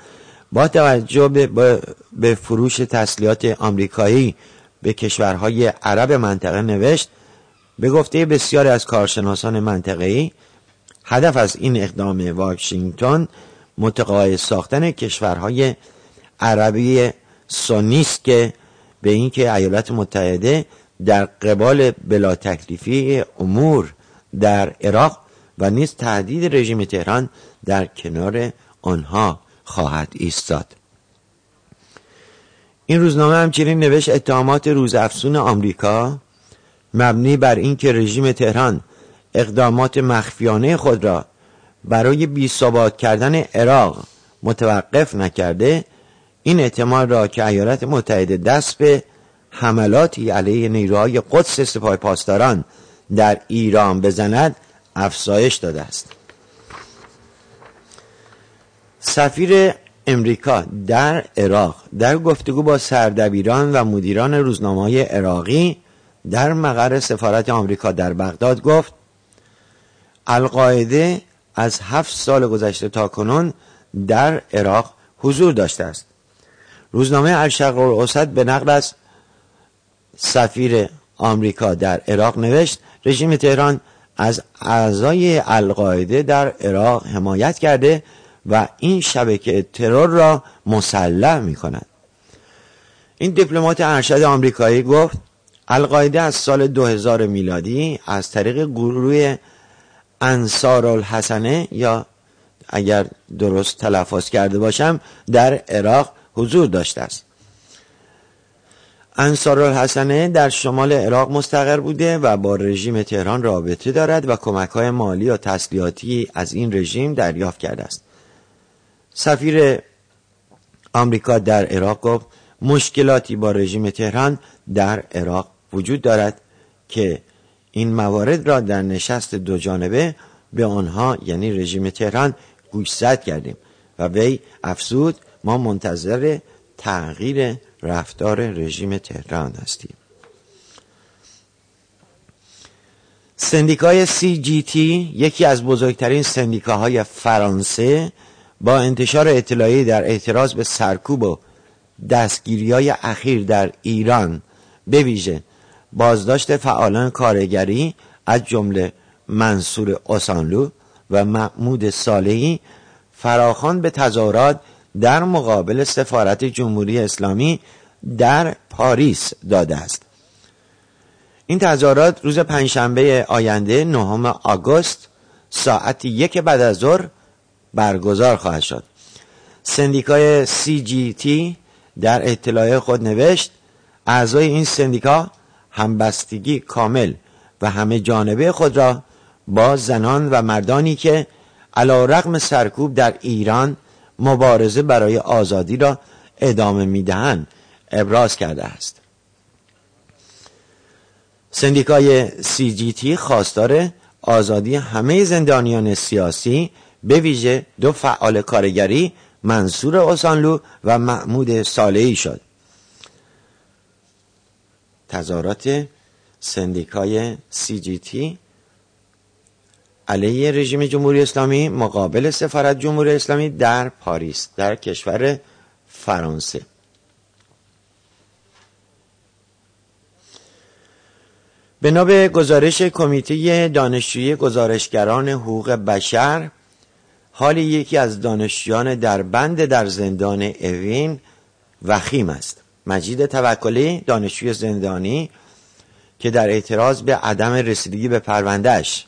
B: با توجه به, به فروش تسلیحات آمریکایی به کشورهای عرب منطقه نوشت به گفته بسیاری از کارشناسان منطقه‌ای هدف از این اقدام واشنگتن متقاعد ساختن کشورهای عربی سنیست که به اینکه ایالات متحده در قبال بلا تکلیفی امور در عراق و نیز تهدید رژیم تهران در کنار آنها خواهد ایستاد. این روزنامه همچنین نوشت اتهامات روزافزون آمریکا مبنی بر اینکه رژیم تهران اقدامات مخفیانه خود را برای بی کردن عراق متوقف نکرده این احتمال را که ایالات متحده دست به حملاتی علیه نیروهای قدس سپاه پاسداران در ایران بزند افزایش داده است. سفیر امریکا در عراق در گفتگو با سردبیران و مدیران روزنامه های عراقی در مقر سفارت آمریکا در بغداد گفت القاعده از هفت سال گذشته تا کنون در عراق حضور داشته است. روزنامه الشرق الاوسط به نقل از سفیر آمریکا در عراق نوشت رژیم تهران از اعضای القاعده در عراق حمایت کرده و این شبکه ترور را مسلح می کند این دیپلمات ارشد آمریکایی گفت القاعده از سال 2000 میلادی از طریق گروه انصار الحسنه یا اگر درست تلفظ کرده باشم در عراق حضور داشته است. انصار الحسنه در شمال عراق مستقر بوده و با رژیم تهران رابطه دارد و کمک های مالی و تسلیحاتی از این رژیم دریافت کرده است. سفیر آمریکا در عراق گفت مشکلاتی با رژیم تهران در عراق وجود دارد که این موارد را در نشست دو جانبه به آنها یعنی رژیم تهران گوشزد کردیم و وی افزود ما منتظر تغییر رفتار رژیم تهران هستیم. سندیکای تی یکی از بزرگترین سندیکاهای فرانسه با انتشار اطلاعی در اعتراض به سرکوب و دستگیری های اخیر در ایران به ویژه بازداشت فعالان کارگری از جمله منصور اوسانلو و محمود صالحی فراخان به تظاهرات در مقابل سفارت جمهوری اسلامی در پاریس داده است. این تظاهرات روز پنجشنبه آینده نهم آگوست ساعت یک بعد از ظهر برگزار خواهد شد. سندیکای CGT در اطلاع خود نوشت اعضای این سندیکا همبستگی کامل و همه جانبه خود را با زنان و مردانی که علا رقم سرکوب در ایران مبارزه برای آزادی را ادامه می‌دهند ابراز کرده است. سندیکای CGT خواستار آزادی همه زندانیان سیاسی به ویژه دو فعال کارگری منصور اوسانلو و محمود صالحی شد. تظاهرات سندیکای سی جی تی علیه رژیم جمهوری اسلامی مقابل سفارت جمهوری اسلامی در پاریس در کشور فرانسه. بنا به گزارش کمیته دانشجویی گزارشگران حقوق بشر حال یکی از دانشجویان در بند در زندان اوین وخیم است. مجید توکلی دانشجوی زندانی که در اعتراض به عدم رسیدگی به پروندهش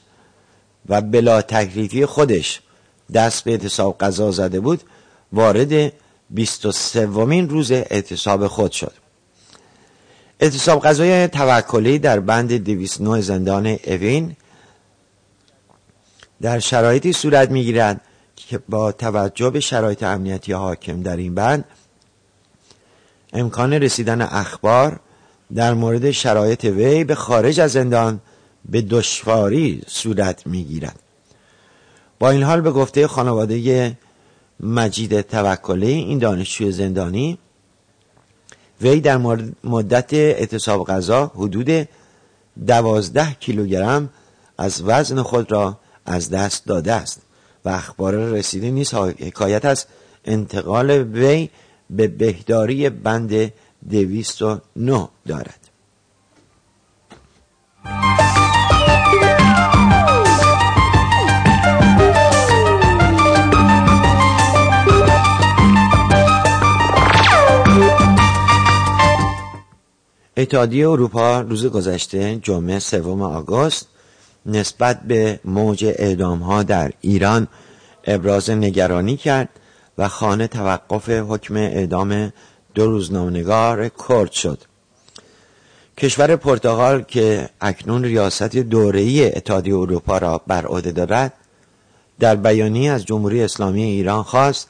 B: و بلا تکلیفی خودش دست به اعتصاب قضا زده بود وارد 23 ومین روز اعتصاب خود شد. اعتصاب قضای توکلی در بند 209 زندان اوین در شرایطی صورت می‌گیرد که با توجه به شرایط امنیتی حاکم در این بند امکان رسیدن اخبار در مورد شرایط وی به خارج از زندان به دشواری صورت می‌گیرد. با این حال به گفته خانواده مجید توکلی این دانشجوی زندانی وی در مدت اعتصاب غذا حدود دوازده کیلوگرم از وزن خود را از دست داده است و اخبار رسیده نیست حکایت از انتقال وی به بهداری بند دویست و نه دارد. اتحادیه اروپا روز گذشته جمعه سوم آگوست نسبت به موج اعدام ها در ایران ابراز نگرانی کرد و خانه توقف حکم اعدام دو روزنامه‌نگار کرد شد. کشور پرتغال که اکنون ریاست دوره‌ای اتحادیه اروپا را بر عهده دارد در بیانی از جمهوری اسلامی ایران خواست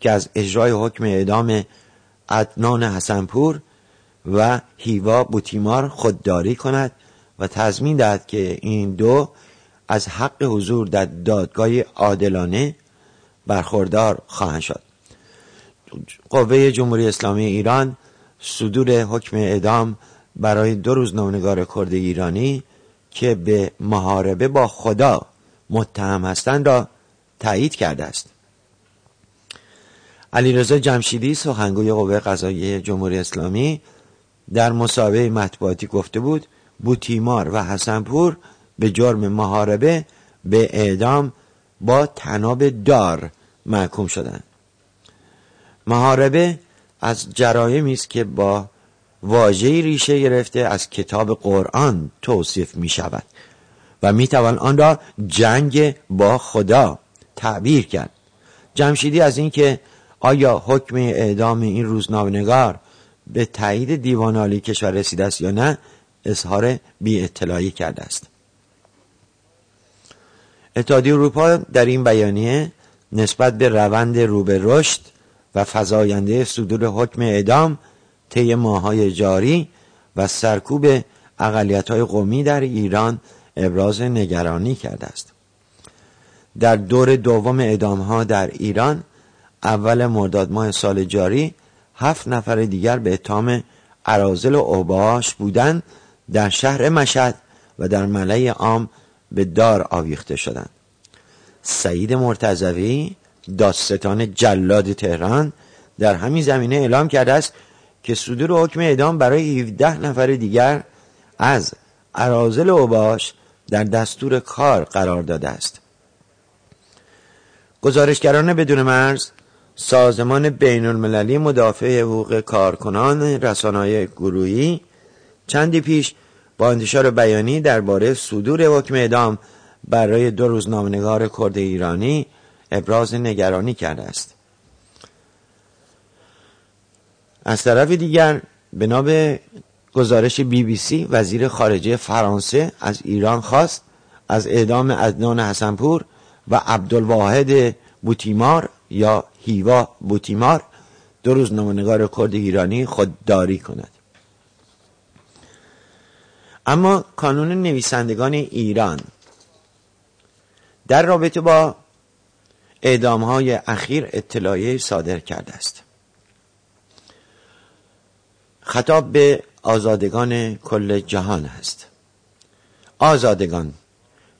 B: که از اجرای حکم اعدام عدنان حسنپور و هیوا بوتیمار خودداری کند و تضمین دهد که این دو از حق حضور در دادگاه عادلانه برخوردار خواهند شد. قوه جمهوری اسلامی ایران صدور حکم اعدام برای دو روزنامه‌نگار کرد ایرانی که به محاربه با خدا متهم هستند را تایید کرده است. علیرضا جمشیدی سخنگوی قوه قضاییه جمهوری اسلامی در مسابقه مطبوعاتی گفته بود بوتیمار و حسنپور به جرم محاربه به اعدام با تناب دار محکوم شدند محاربه از جرایمی است که با واژه ریشه گرفته از کتاب قرآن توصیف می شود و می توان آن را جنگ با خدا تعبیر کرد. جمشیدی از اینکه آیا حکم اعدام این روزنامه‌نگار به تایید دیوان عالی کشور رسیده است یا نه اظهار بی اطلاعی کرده است. اتحادیه اروپا در این بیانیه نسبت به روند رو به رشد و فزاینده صدور حکم اعدام طی ماهای جاری و سرکوب اقلیت های قومی در ایران ابراز نگرانی کرده است. در دور دوم اعدام ها در ایران اول مرداد ماه سال جاری هفت نفر دیگر به اتهام عرازل و اوباش بودن در شهر مشهد و در ملای عام به دار آویخته شدند. سعید مرتضوی داستان جلاد تهران در همین زمینه اعلام کرده است که صدور حکم اعدام برای 17 نفر دیگر از عرازل اوباش در دستور کار قرار داده است. گزارشگران بدون مرز سازمان بین المللی مدافع حقوق کارکنان رسانه‌های گروهی چندی پیش با انتشار بیانی درباره صدور حکم اعدام برای دو روزنامه‌نگار کرد ایرانی ابراز نگرانی کرده است. از طرف دیگر بنا به گزارش بی بی سی وزیر خارجه فرانسه از ایران خواست از اعدام عدنان حسنپور و عبدالواحد بوتیمار یا هیوا بوتیمار دو روزنامه‌نگار کرد ایرانی خودداری کند. اما کانون نویسندگان ایران در رابطه با اعدام های اخیر اطلاعیه صادر کرده است. خطاب به آزادگان کل جهان است. آزادگان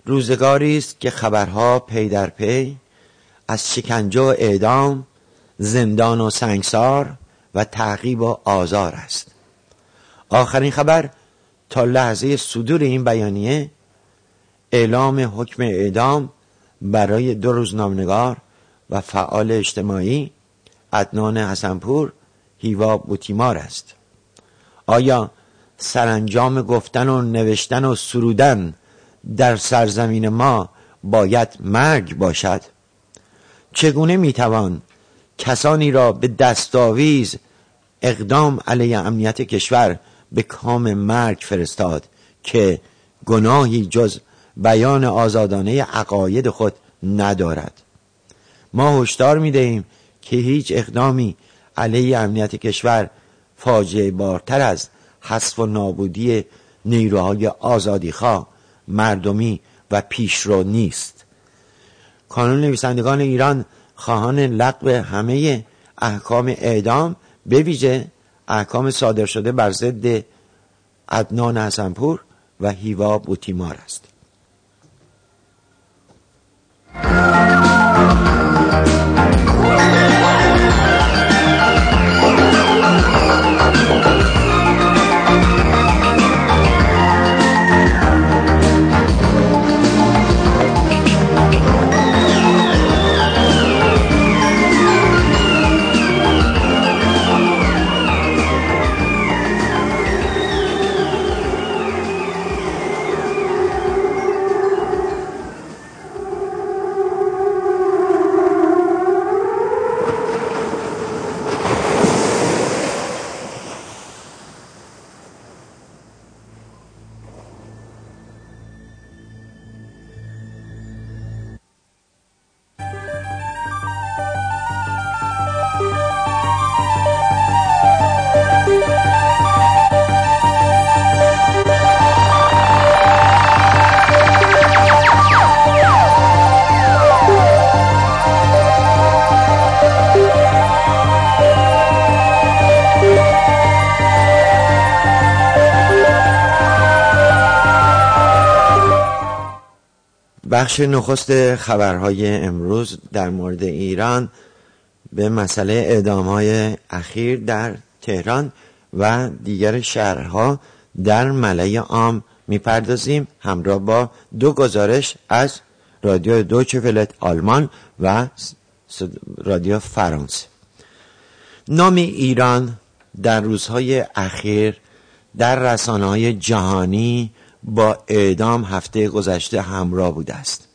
B: روزگاری است که خبرها پی در پی از شکنجه و اعدام زندان و سنگسار و تعقیب و آزار است. آخرین خبر تا لحظه صدور این بیانیه اعلام حکم اعدام برای دو روزنامه‌نگار و فعال اجتماعی عدنان حسنپور هیوا بوتیمار است. آیا سرانجام گفتن و نوشتن و سرودن در سرزمین ما باید مرگ باشد؟ چگونه می‌توان کسانی را به دستاویز اقدام علیه امنیت کشور به کام مرگ فرستاد که گناهی جز بیان آزادانه عقاید خود ندارد. ما هشدار می‌دهیم که هیچ اقدامی علیه امنیت کشور فاجعه بارتر از حذف و نابودی نیروهای آزادیخواه مردمی و پیشرو نیست. کانون نویسندگان ایران خواهان لغو همه احکام اعدام به ویژه احکام صادر شده بر ضد عدنان حسنپور و هیوا بوتیمار است. Música بخش نخست خبرهای امروز در مورد ایران به مسئله اعدام های اخیر در تهران و دیگر شهرها در ملای عام می‌پردازیم. همراه با دو گزارش از رادیو دوچه آلمان و رادیو فرانسه. نام ایران در روزهای اخیر در رسانه های جهانی با اعدام هفته گذشته همراه بوده است.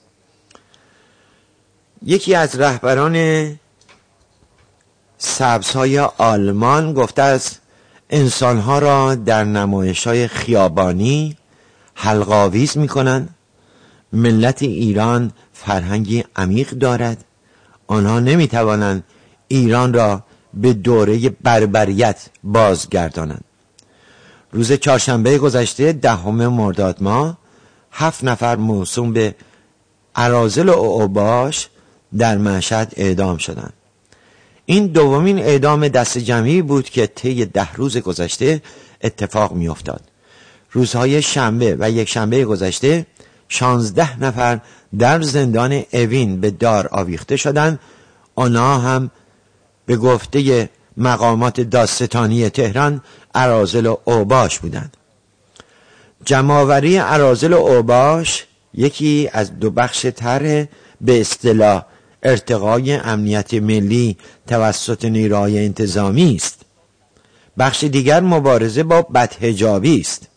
B: یکی از رهبران سبزهای آلمان گفته است انسانها را در نمایش های خیابانی حلقاویز می کنند ملت ایران فرهنگی عمیق دارد. آنها نمی توانند ایران را به دوره بربریت بازگردانند. روز چهارشنبه گذشته دهم مرداد ماه هفت نفر موسوم به عرازل و اوباش در مشهد اعدام شدند. این دومین اعدام دست جمعی بود که طی ده روز گذشته اتفاق میافتاد. روزهای شنبه و یک شنبه گذشته شانزده نفر در زندان اوین به دار آویخته شدند. آنها هم به گفته مقامات داستانی تهران عرازل و اوباش بودند. جماوری عرازل و اوباش یکی از دو بخش طرح به اصطلاح ارتقای امنیت ملی توسط نیروهای انتظامی است. بخش دیگر مبارزه با بدهجابی است.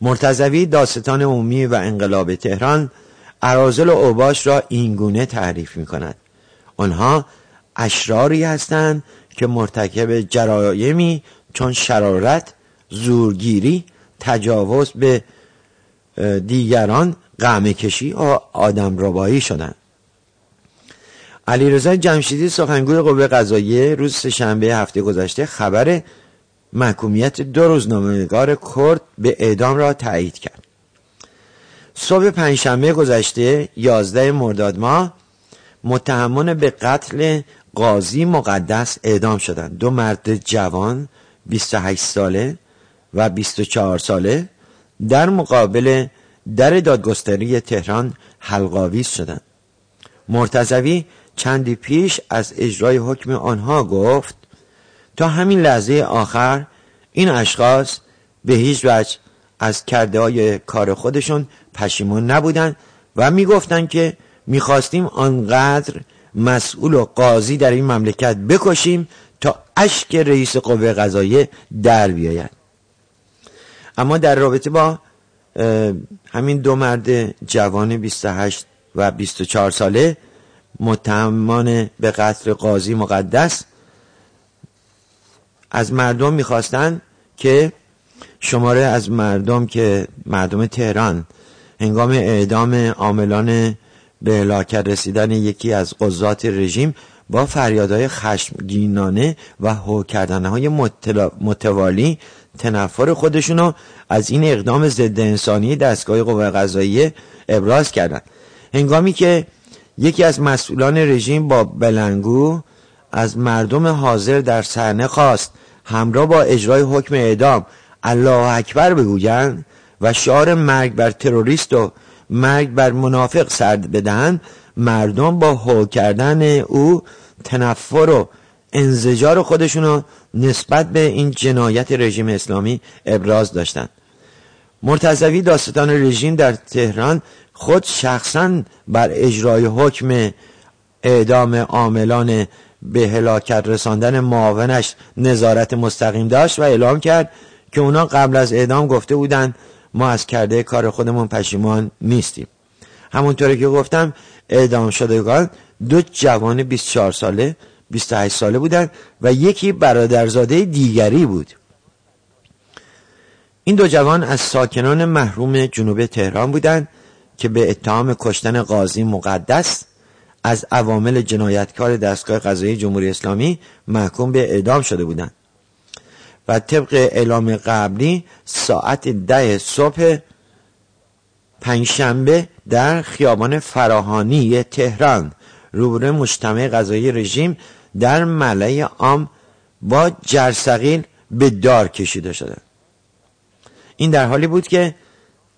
B: مرتضوی داستان عمومی و انقلاب تهران عرازل و اوباش را اینگونه تعریف می کند آنها اشراری هستند که مرتکب جرایمی چون شرارت زورگیری تجاوز به دیگران قمه کشی و آدم ربایی شدند. علیرضا جمشیدی سخنگوی قوه قضاییه روز سهشنبه هفته گذشته خبر محکومیت دو روزنامه‌نگار کرد به اعدام را تایید کرد. صبح پنجشنبه گذشته 11 مرداد ماه متهمان به قتل قاضی مقدس اعدام شدند دو مرد جوان 28 ساله و 24 ساله در مقابل در دادگستری تهران حلقاویز شدند مرتضوی چندی پیش از اجرای حکم آنها گفت تا همین لحظه آخر این اشخاص به هیچ وجه از کرده های کار خودشون پشیمون نبودن و می‌گفتن که می‌خواستیم آنقدر مسئول و قاضی در این مملکت بکشیم تا اشک رئیس قوه قضاییه در بیاید. اما در رابطه با همین دو مرد جوان 28 و 24 ساله متهمان به قتل قاضی مقدس از مردم می‌خواستن که شماره از مردم که مردم تهران هنگام اعدام عاملان به هلاکت رسیدن یکی از قضات رژیم با فریادهای خشمگینانه و هو کردنه های متوالی تنفر خودشونو از این اقدام ضد انسانی دستگاه قوه قضاییه ابراز کردند. هنگامی که یکی از مسئولان رژیم با بلنگو از مردم حاضر در صحنه خواست همراه با اجرای حکم اعدام الله اکبر بگویند و شعار مرگ بر تروریست و مرگ بر منافق سرد بدهند مردم با هو کردن او تنفر و انزجار خودشونو نسبت به این جنایت رژیم اسلامی ابراز داشتند مرتضوی داستان رژیم در تهران خود شخصا بر اجرای حکم اعدام عاملان به هلاکت رساندن معاونش نظارت مستقیم داشت و اعلام کرد که اونا قبل از اعدام گفته بودند ما از کرده کار خودمون پشیمان نیستیم. همونطوری که گفتم اعدام شدگان دو جوان 24 ساله 28 ساله بودند و یکی برادرزاده دیگری بود. این دو جوان از ساکنان محروم جنوب تهران بودند که به اتهام کشتن قاضی مقدس از عوامل جنایتکار دستگاه قضایی جمهوری اسلامی محکوم به اعدام شده بودند. و طبق اعلام قبلی ساعت ده صبح پنجشنبه در خیابان فراهانی تهران. روبروی مجتمع غذایی رژیم در ملعه عام با جرسقیل به دار کشیده شده. این در حالی بود که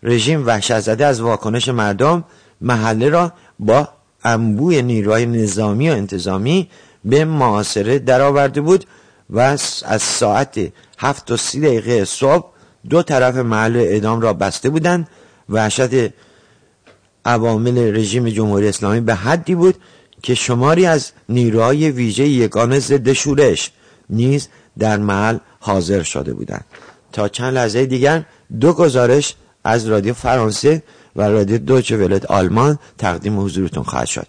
B: رژیم وحشت زده از واکنش مردم محله را با انبوی نیروهای نظامی و انتظامی به معاصره درآورده بود و از ساعت هفت و سی دقیقه صبح دو طرف محل اعدام را بسته بودند وحشت عوامل رژیم جمهوری اسلامی به حدی بود که شماری از نیروهای ویژه یگان ضد شورش نیز در محل حاضر شده بودند. تا چند لحظه دیگر دو گزارش از رادیو فرانسه و رادیو دوچه ولت آلمان تقدیم حضورتون خواهد شد.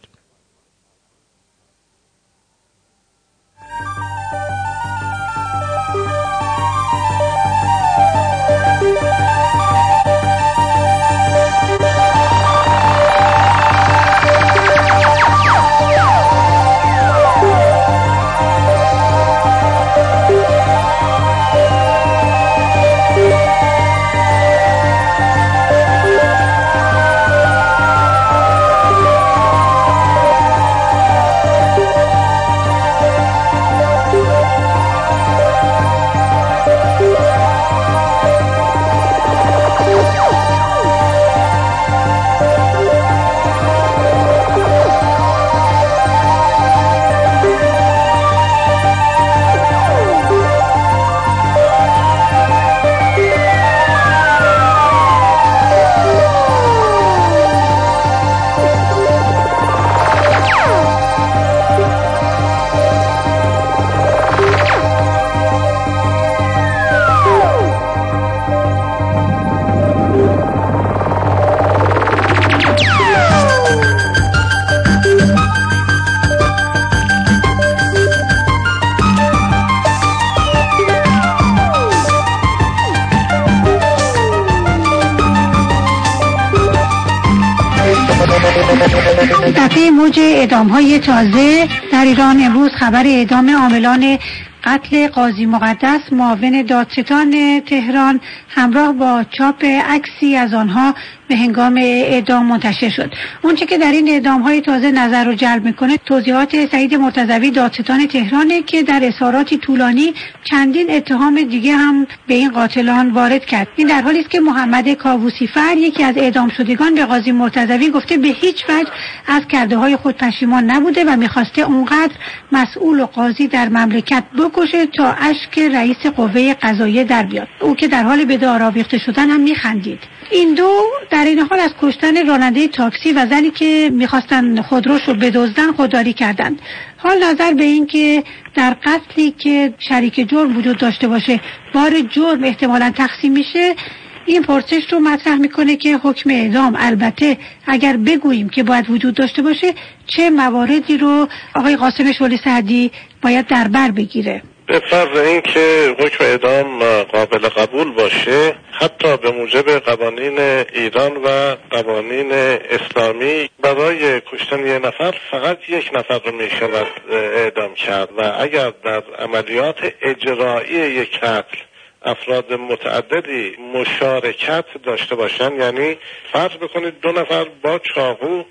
D: موج اعدام های تازه در ایران امروز خبر اعدام عاملان قتل قاضی مقدس معاون دادستان تهران همراه با چاپ عکسی از آنها
H: به هنگام اعدام منتشر شد. اونچه که در این اعدام های تازه نظر رو جلب می‌کنه توضیحات سعید مرتضوی دادستان تهرانه که در اظهاراتی طولانی چندین اتهام دیگه هم به این قاتلان وارد کرد. این در حالی است که محمد کاووسی فر یکی از اعدام شدگان به قاضی مرتضوی گفته به هیچ وجه از کرده های خود پشیمان نبوده و می‌خواسته اونقدر مسئول و قاضی در مملکت بکشه تا اشک رئیس قوه قضاییه در بیاد. او که در حال دار آویخته شدن هم میخندید. این دو در این حال از کشتن راننده تاکسی و زنی که می‌خواستن خودروش رو بدزدن خودداری کردند. حال نظر به این که در قتلی که شریک جرم وجود داشته باشه بار جرم احتمالا تقسیم میشه این پرسش رو مطرح می‌کنه که حکم اعدام. البته اگر بگوییم که باید وجود داشته باشه چه مواردی رو آقای قاسم شولی سعدی باید در بر بگیره؟
I: به فرض اینکه حکم اعدام قابل قبول باشه حتی به موجب قوانین ایران و قوانین اسلامی برای کشتن یک نفر فقط یک نفر رو می شود اعدام کرد. و اگر در عملیات اجرایی یک قتل افراد متعددی مشارکت داشته باشن یعنی فرض بکنید دو نفر با چاقو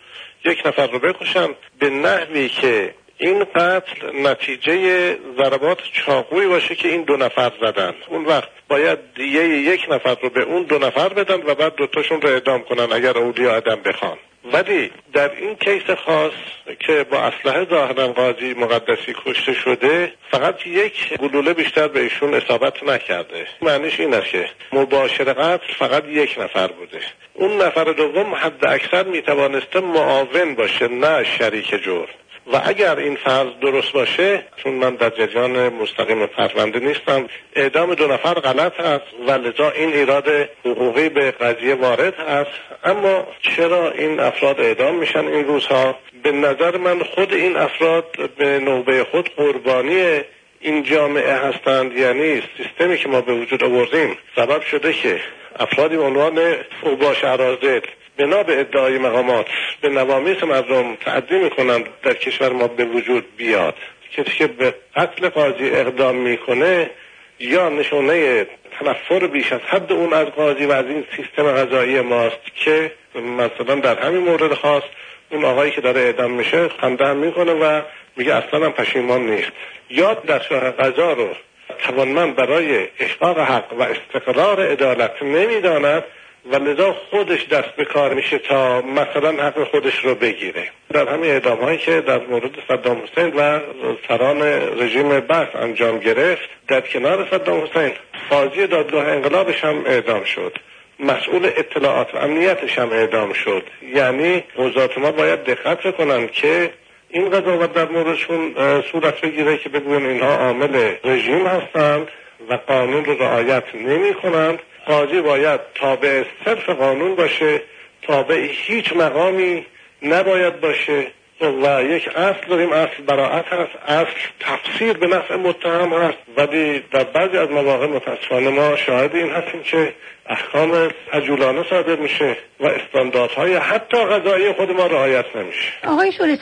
I: یک نفر رو بکشن به نحوی که این قتل نتیجه ضربات چاقویی باشه که این دو نفر زدن. اون وقت باید دیگه یک نفر رو به اون دو نفر بدن و بعد دوتاشون رو اعدام کنن اگر اولی آدم بخوان. ولی در این کیس خاص که با اسلحه ظاهرا قاضی مقدسی کشته شده فقط یک گلوله بیشتر به ایشون اصابت نکرده. معنیش این است که مباشر قتل فقط یک نفر بوده. اون نفر دوم حد اکثر می‌توانسته معاون باشه نه شریک جرم. و اگر این فرض درست باشه چون من در جریان مستقیم پرونده نیستم اعدام دو نفر غلط است و لذا این ایراد حقوقی به قضیه وارد است. اما چرا این افراد اعدام میشن این روزها؟ به نظر من خود این افراد به نوبه خود قربانی این جامعه هستند یعنی سیستمی که ما به وجود آوردیم سبب شده که افرادی عنوان اوباش ارازل بنا به ادعای مقامات به نوامیس مردم تعدی می‌کنند در کشور ما به وجود بیاد. کسی که به قتل قاضی اقدام می‌کنه یا نشونه تنفر بیش از حد اون از قاضی و از این سیستم غذایی ماست که مثلا در همین مورد خاص اون آقایی که داره اعدام میشه خنده هم می‌کنه و میگه اصلا هم پشیمان نیست. یا در شاه قضا رو توانمند برای احقاق حق و استقرار عدالت نمی‌داند. و لذا خودش دست به کار میشه تا مثلا حق خودش رو بگیره. در همین اعدام هایی که در مورد صدام حسین و سران رژیم بس انجام گرفت در کنار صدام حسین قاضی دادگاه انقلابش هم اعدام شد. مسئول اطلاعات و امنیتش هم اعدام شد. یعنی قضات ما باید دقت کنند که این قضاوت در موردشون صورت بگیره که بگوین اینها عامل رژیم هستند و قانون رو رعایت نمی کنند قاضی باید تابع صرف قانون باشه تابع هیچ مقامی نباید باشه. و یک اصل داریم اصل براعت هست اصل تفسیر به نفع متهم هست. ولی در بعضی از مواقع متاسفانه ما شاهد این هستیم که احکام عجولانه صادر میشه و استانداردهای حتی غذایی خود ما رعایت نمیشه.
H: آقای شور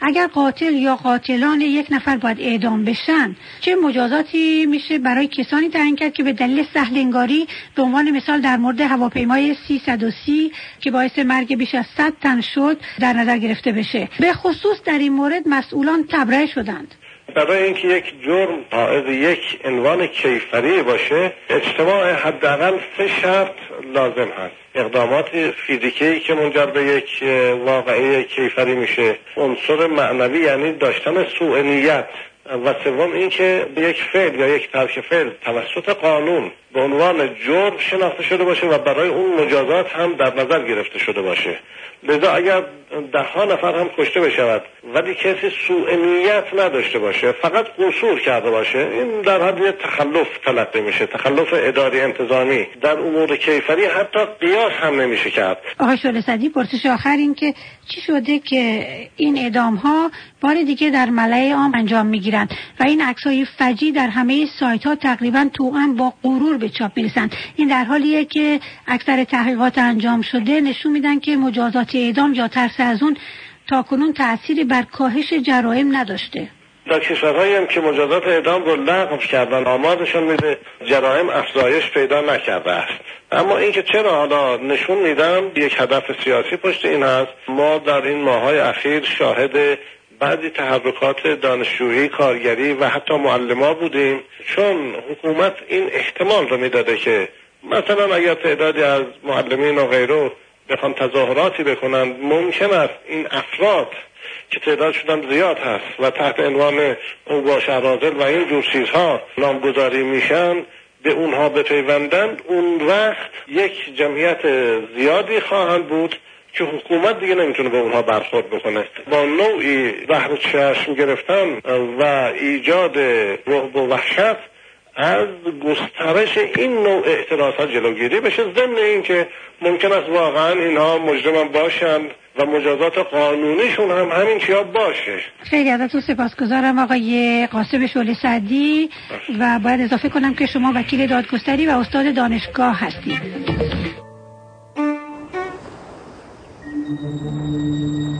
H: اگر قاتل یا قاتلان یک نفر باید اعدام بشن چه مجازاتی میشه برای کسانی تعیین کرد که به دلیل سهل انگاری به عنوان مثال در مورد هواپیمای 330 که باعث مرگ بیش از 100 تن شد در نظر گرفته بشه؟ به خصوص در این مورد مسئولان تبرئه شدند.
I: برای اینکه یک جرم حائز یک عنوان کیفری باشه اجتماع حداقل سه شرط لازم هست. اقدامات فیزیکی که منجر به یک واقعه کیفری میشه. عنصر معنوی یعنی داشتن سوء نیت. و سوم اینکه یک فعل یا یک ترک فعل توسط قانون به عنوان جرم شناخته شده باشه و برای اون مجازات هم در نظر گرفته شده باشه. لذا اگر ده ها نفر هم کشته بشود ولی کسی سوء نیت نداشته باشه فقط قصور کرده باشه این در حد تخلف تلقی میشه تخلف اداری انتظامی. در امور کیفری حتی قیاس هم نمیشه کرد.
H: آقای صدی پرسش آخر این که چی شده که این اعدام ها بار دیگه در ملای عام انجام می‌گیرند؟ و این عکس های فجی در همه سایت ها تقریبا تو با غرور به چاپ می‌رسند. این در حالیه که اکثر تحقیقات انجام شده نشون میدن که مجازات اعدام یا ترس از اون تا کنون تأثیری بر کاهش جرائم نداشته.
I: تا کشورهایی هم که مجازات اعدام رو لغو کردن آمارشون میده جرائم افزایش پیدا نکرده است. اما اینکه چرا حالا نشون میدم یک هدف سیاسی پشت این هست. ما در این ماهای اخیر شاهد بعضی تحرکات دانشجویی کارگری و حتی معلما بودیم. چون حکومت این احتمال رو می‌داده که مثلا اگر تعدادی از معلمین و غیره بخوان تظاهراتی بکنن ممکن است این افراد که تعدادشون زیاد هست و تحت عنوان اوبا شهرازل و این جور چیزها نامگذاری میشن به اونها بپیوندند اون وقت یک جمعیت زیادی خواهند بود که حکومت دیگه نمی‌تونه به اونها برخورد بکنه. با نوعی زهر چشم گرفتن و ایجاد رعب و وحشت از گسترش این نوع اعتراضات جلوگیری بشه. ضمن اینکه ممکن است واقعا اینها مجرم باشند و مجازات قانونیشون هم همین چیا باشه.
D: خیلی ازتون سپاسگزارم آقای قاسم شعله سعدی و باید اضافه کنم که شما وکیل دادگستری و استاد دانشگاه هستید.
B: Thank you.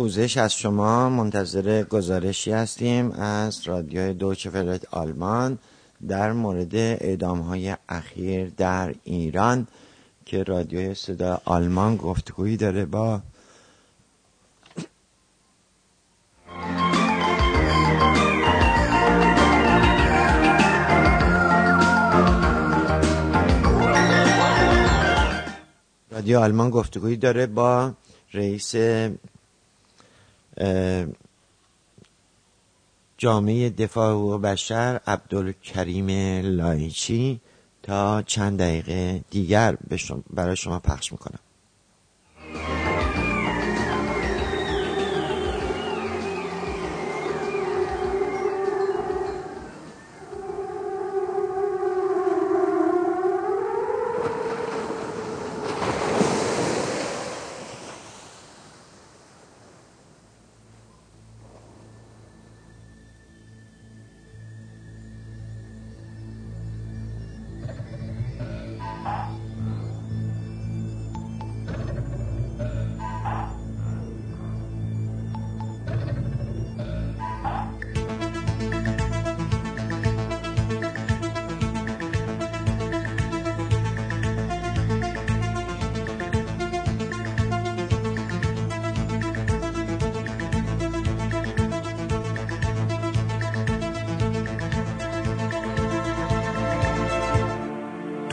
B: پوزش از شما منتظر گزارشی هستیم از رادیو دوچه ولت آلمان در مورد اعدام های اخیر در ایران که رادیوی صدا آلمان گفتگویی داره با رادیو آلمان گفتگویی داره با رئیس جامعه دفاع حقوق بشر عبدالکریم لایچی تا چند دقیقه دیگر برای شما پخش می‌کنم.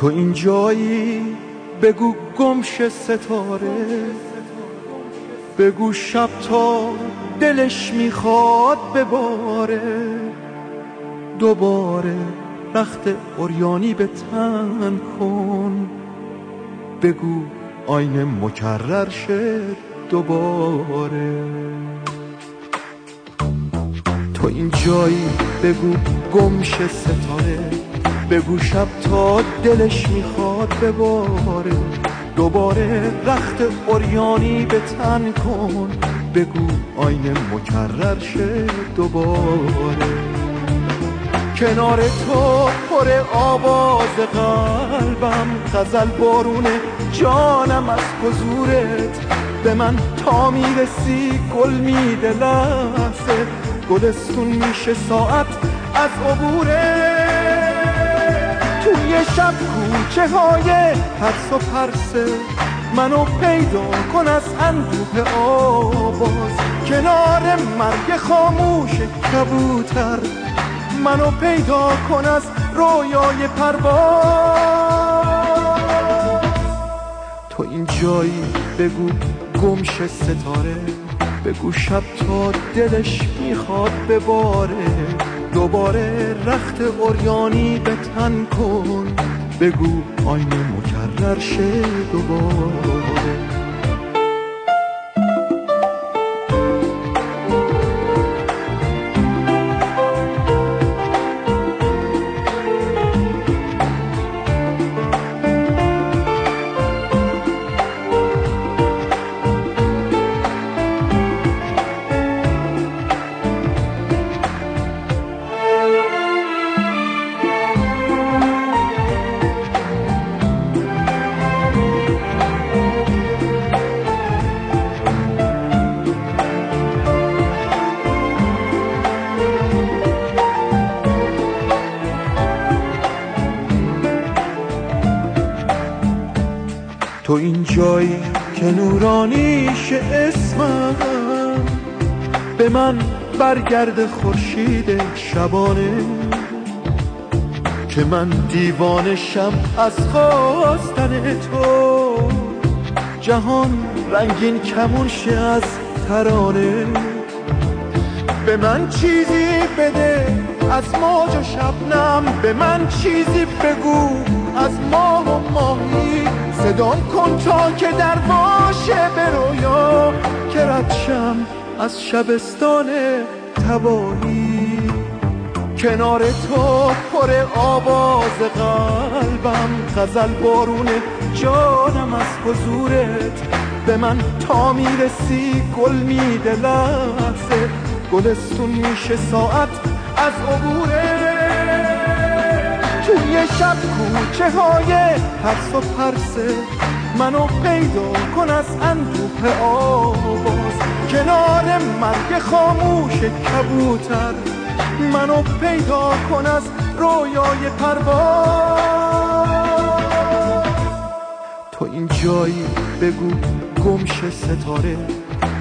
J: تو این جایی بگو گمش ستاره بگو شب تا دلش می‌خواد بباره. دوباره رخت اوریانی به تن کن. بگو آینه مکرر شد دوباره. تو این جایی بگو گمش ستاره. بگو شب تا دلش می‌خواد بباره دوباره رخت اوریانی به تن کن. بگو آینه مکرر شه دوباره. کنار تو پر آواز قلبم غزل بارون جانم از حضورت. به من تا می‌رسی گل میده لحظه گلستون میشه ساعت از عبوره توی شب کوچه های حرس و پرسه منو پیدا کن از اندوه آواز. کنار مرگ خاموش کبوتر منو پیدا کن از رویای پرواز. تو این جایی بگو گمش ستاره بگو شب تا دلش می‌خواد بباره دوباره رخت اوریانی به تن کن. بگو آینه مکرر شه دوباره. که نورانیش اسمم به من برگرد خورشید شبانه. که من دیوانشم از خواستن تو. جهان رنگین کمون شه از ترانه. به من چیزی بده از موج و شبنم. به من چیزی بگو از ماه و ماهی. صدام کن تا که در باشه به رویا که از شبستان تباهی کنار تو پر آواز قلبم غزل بارون جانم از حضورت. به من تا می‌رسی گل میده لحظه گلستون میشه ساعت شب کوچه های حرس و پرسه منو پیدا کن از اندوه آواز. کنار مرگ خاموش کبوتر منو پیدا کن از رویای پرواز. تو این جایی بگو گمش ستاره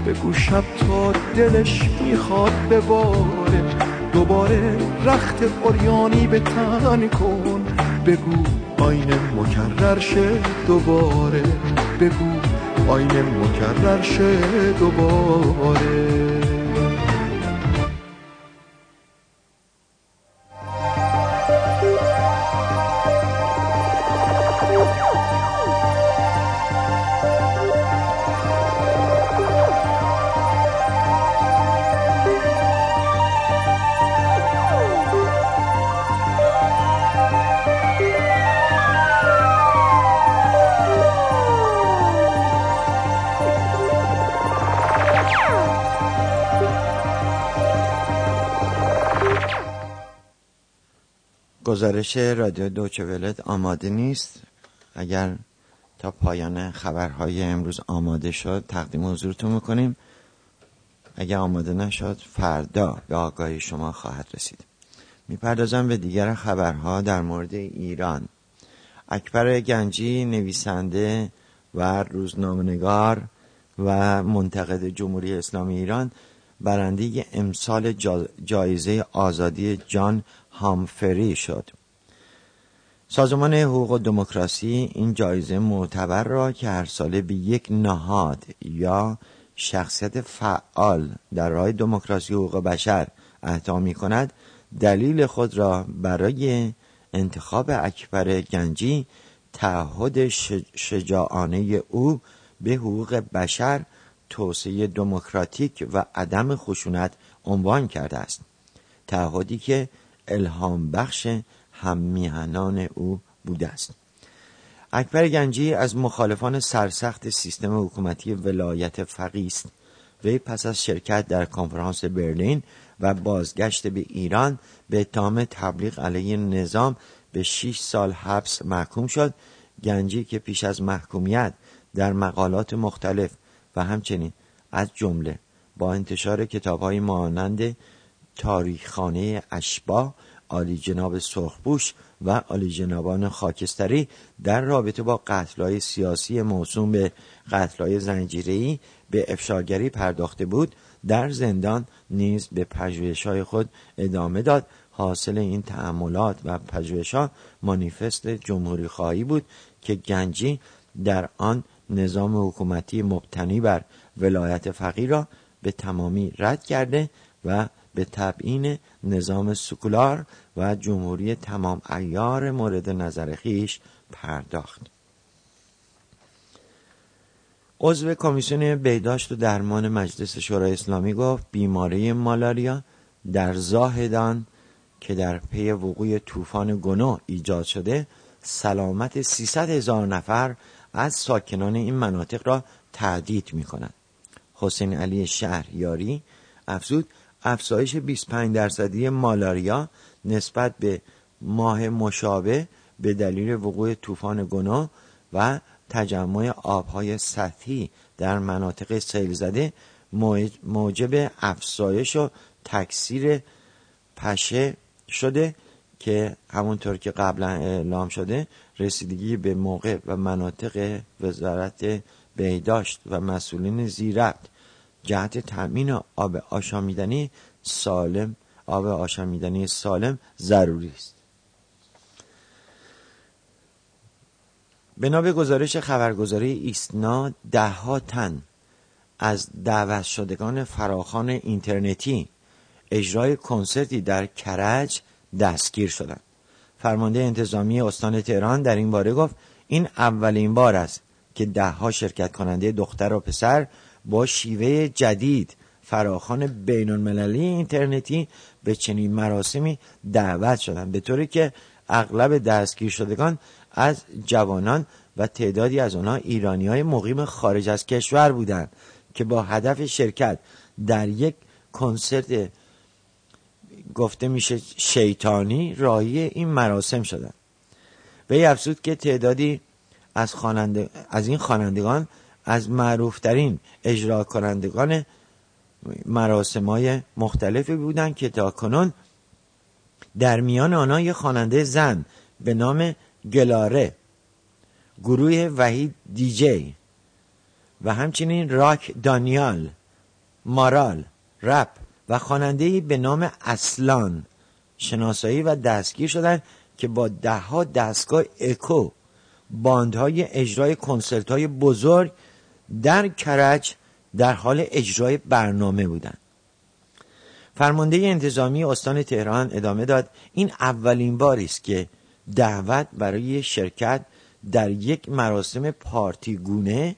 J: بگو شب تا دلش می‌خواد بباره دوباره رخت اوریانی به تن کن. بگو آینه مکرر شه دوباره. بگو آینه مکرر شه دوباره.
B: گزارش رادیو دوچولت آماده نیست. اگر تا پایان خبرهای امروز آماده شد تقدیم حضورتون می‌کنیم. اگر آماده نشد فردا به آگاهی شما خواهد رسید. می‌پردازم به دیگر خبرها در مورد ایران. اکبر گنجی نویسنده و روزنامه‌نگار و منتقد جمهوری اسلامی ایران برنده امسال جا- جایزه آزادی جان هامفری شد. سازمان حقوق و دموکراسی این جایزه معتبر را که هر ساله به یک نهاد یا شخصیت فعال در راه دموکراسی حقوق بشر اهدا می کند دلیل خود را برای انتخاب اکبر گنجی تعهد شجاعانه او به حقوق بشر توسعه دموکراتیک و عدم خشونت عنوان کرده است. تعهدی که الهام بخش هم میهنان او بوده است. اکبر گنجی از مخالفان سرسخت سیستم حکومتی ولایت فقی است. وی پس از شرکت در کنفرانس برلین و بازگشت به ایران به اتهام تبلیغ علیه نظام به 6 سال حبس محکوم شد. گنجی که پیش از محکومیت در مقالات مختلف و همچنین از جمله با انتشار کتاب های مانند تاریخخانه اشبا عالی جناب سرخبوش و عالی جنابان خاکستری در رابطه با قتلهای سیاسی موسوم به قتلهای زنجیری به افشاگری پرداخته بود در زندان نیز به های خود ادامه داد. حاصل این تعملات و ها مانیفست جمهوری خواهی بود که گنجی در آن نظام حکومتی مبتنی بر ولایت فقیر را به تمامی رد کرده و به تبعین نظام سکولار و جمهوری تمام ایار مورد نظر خیش پرداخت عضو کمیسیون بهداشت و درمان مجلس شورای اسلامی گفت بیماری مالاریا در زاهدان که در پی وقوع طوفان گنو ایجاد شده سلامت 300 هزار نفر از ساکنان این مناطق را تهدید می کند. حسین علی شهریاری افزود افزایش 25 درصدی مالاریا نسبت به ماه مشابه به دلیل وقوع طوفان گناه و تجمع آبهای سطحی در مناطق سیل زده موجب افزایش و تکثیر پشه شده که همونطور که قبلا اعلام شده رسیدگی به موقع و مناطق وزارت بهداشت و مسئولین زیرت جهت تأمین آب آشامیدنی سالم آب آشامیدنی سالم ضروری است. بنا به گزارش خبرگزاری ایسنا ها تن از دعوت شدگان فراخان اینترنتی اجرای کنسرتی در کرج دستگیر شدند. فرمانده انتظامی استان تهران در این باره گفت این اولین بار است که دهها شرکت کننده دختر و پسر با شیوه جدید. فراخان بین المللی اینترنتی به چنین مراسمی دعوت شدند به طوری که اغلب دستگیر شدگان از جوانان و تعدادی از آنها ایرانی های مقیم خارج از کشور بودند که با هدف شرکت در یک کنسرت گفته میشه شیطانی راهی این مراسم شدند. وی افزود که تعدادی از, خواننده، از این خوانندگان از معروفترین اجرا کنندگان مراسم های مختلفی بودند که تا کنون در میان آنها یک خواننده زن به نام گلاره گروه وحید دیجی و همچنین راک دانیال مارال رپ و خواننده به نام اصلان شناسایی و دستگیر شدند که با دهها دستگاه اکو باندهای اجرای کنسرت های بزرگ در کرج در حال اجرای برنامه بودند فرمانده انتظامی استان تهران ادامه داد این اولین باری است که دعوت برای شرکت در یک مراسم پارتی گونه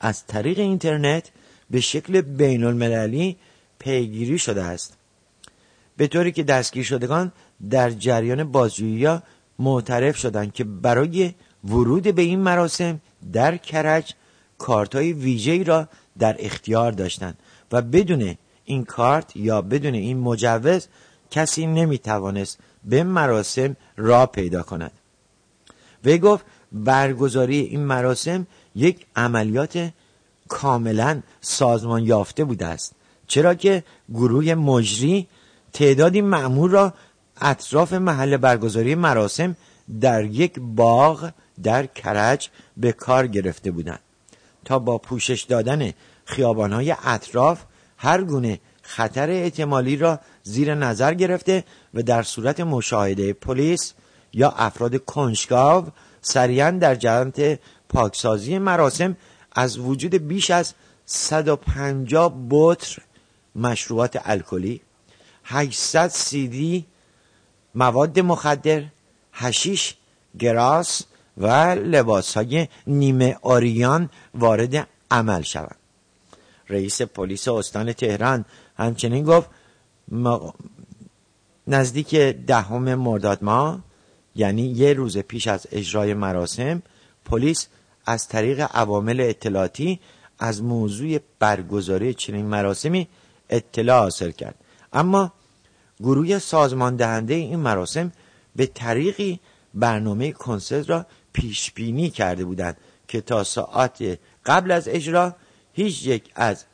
B: از طریق اینترنت به شکل بین المللی پیگیری شده است. به طوری که دستگیر شدگان در جریان بازجویی معترف شدند که برای ورود به این مراسم در کرج کارت های ویژه‌ای را در اختیار داشتند و بدون این کارت یا بدون این مجوز کسی نمی‌توانست به مراسم را پیدا کند. وی گفت برگزاری این مراسم یک عملیات کاملا سازمان یافته بوده است چرا که گروه مجری تعدادی معمول را اطراف محل برگزاری مراسم در یک باغ در کرج به کار گرفته بودند. تا با پوشش دادن خیابانهای اطراف هر گونه خطر احتمالی را زیر نظر گرفته و در صورت مشاهده پلیس یا افراد کنجکاو سریعا در جهت پاکسازی مراسم از وجود بیش از 150 بطر مشروبات الکلی 800 سیدی مواد مخدر هشیش گراس و لباس های نیمه آریان وارد عمل شوند. رئیس پلیس استان تهران همچنین گفت نزدیک دهم مرداد ماه یعنی یه روز پیش از اجرای مراسم پلیس از طریق عوامل اطلاعاتی از موضوع برگزاری چنین مراسمی اطلاع حاصل کرد. اما گروه سازمان دهنده این مراسم به طریقی برنامه کنسرت را پیش بینی کرده بودند که تا ساعت قبل از اجرا هیچ یک از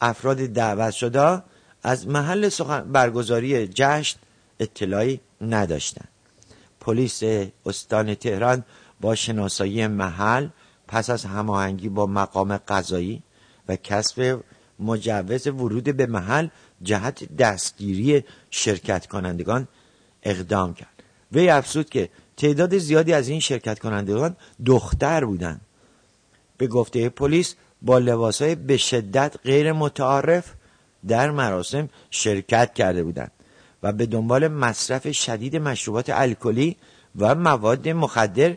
B: افراد دعوت شده از محل برگزاری جشن اطلاعی نداشتند. پلیس استان تهران با شناسایی محل پس از هماهنگی با مقام قضایی و کسب مجوز ورود به محل جهت دستگیری شرکت کنندگان اقدام کرد. وی افزود که تعداد زیادی از این شرکت کنندگان دختر بودند. به گفته پلیس با لباسهای به شدت غیر متعارف در مراسم شرکت کرده بودند و به دنبال مصرف شدید مشروبات الکلی و مواد مخدر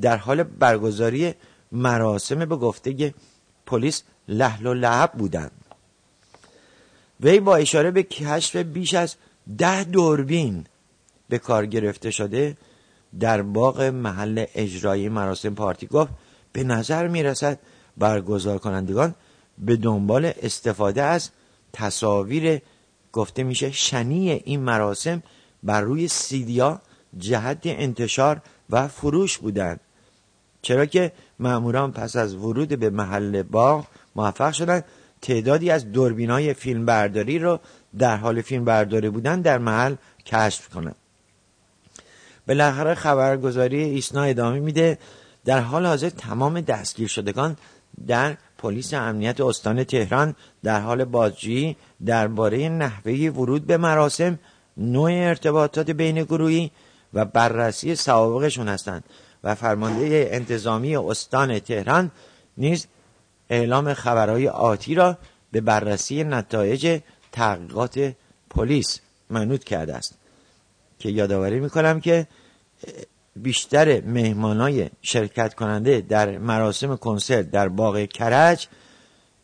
B: در حال برگزاری مراسم به گفته پلیس لحل و لعب بودند. وی با اشاره به کشف بیش از ده دوربین به کار گرفته شده در باغ محل اجرایی مراسم پارتی گفت به نظر می رسد برگزار کنندگان به دنبال استفاده از تصاویر گفته میشه شنی این مراسم بر روی سیدیا جهت انتشار و فروش بودند. چرا که ماموران پس از ورود به محل باغ موفق شدند تعدادی از دوربینای فیلم برداری رو در حال فیلم برداری بودن در محل کشف کنند. بالاخره خبرگزاری ایسنا ادامه میده. در حال حاضر تمام دستگیر شدگان در پلیس امنیت استان تهران در حال بازجویی درباره نحوه ورود به مراسم نوع ارتباطات بین گروهی و بررسی سوابقشون هستند و فرمانده انتظامی استان تهران نیز اعلام خبرهای آتی را به بررسی نتایج تحقیقات پلیس منوط کرده است. که یادآوری می‌کنم که بیشتر مهمانای شرکت کننده در مراسم کنسرت در باغ کرج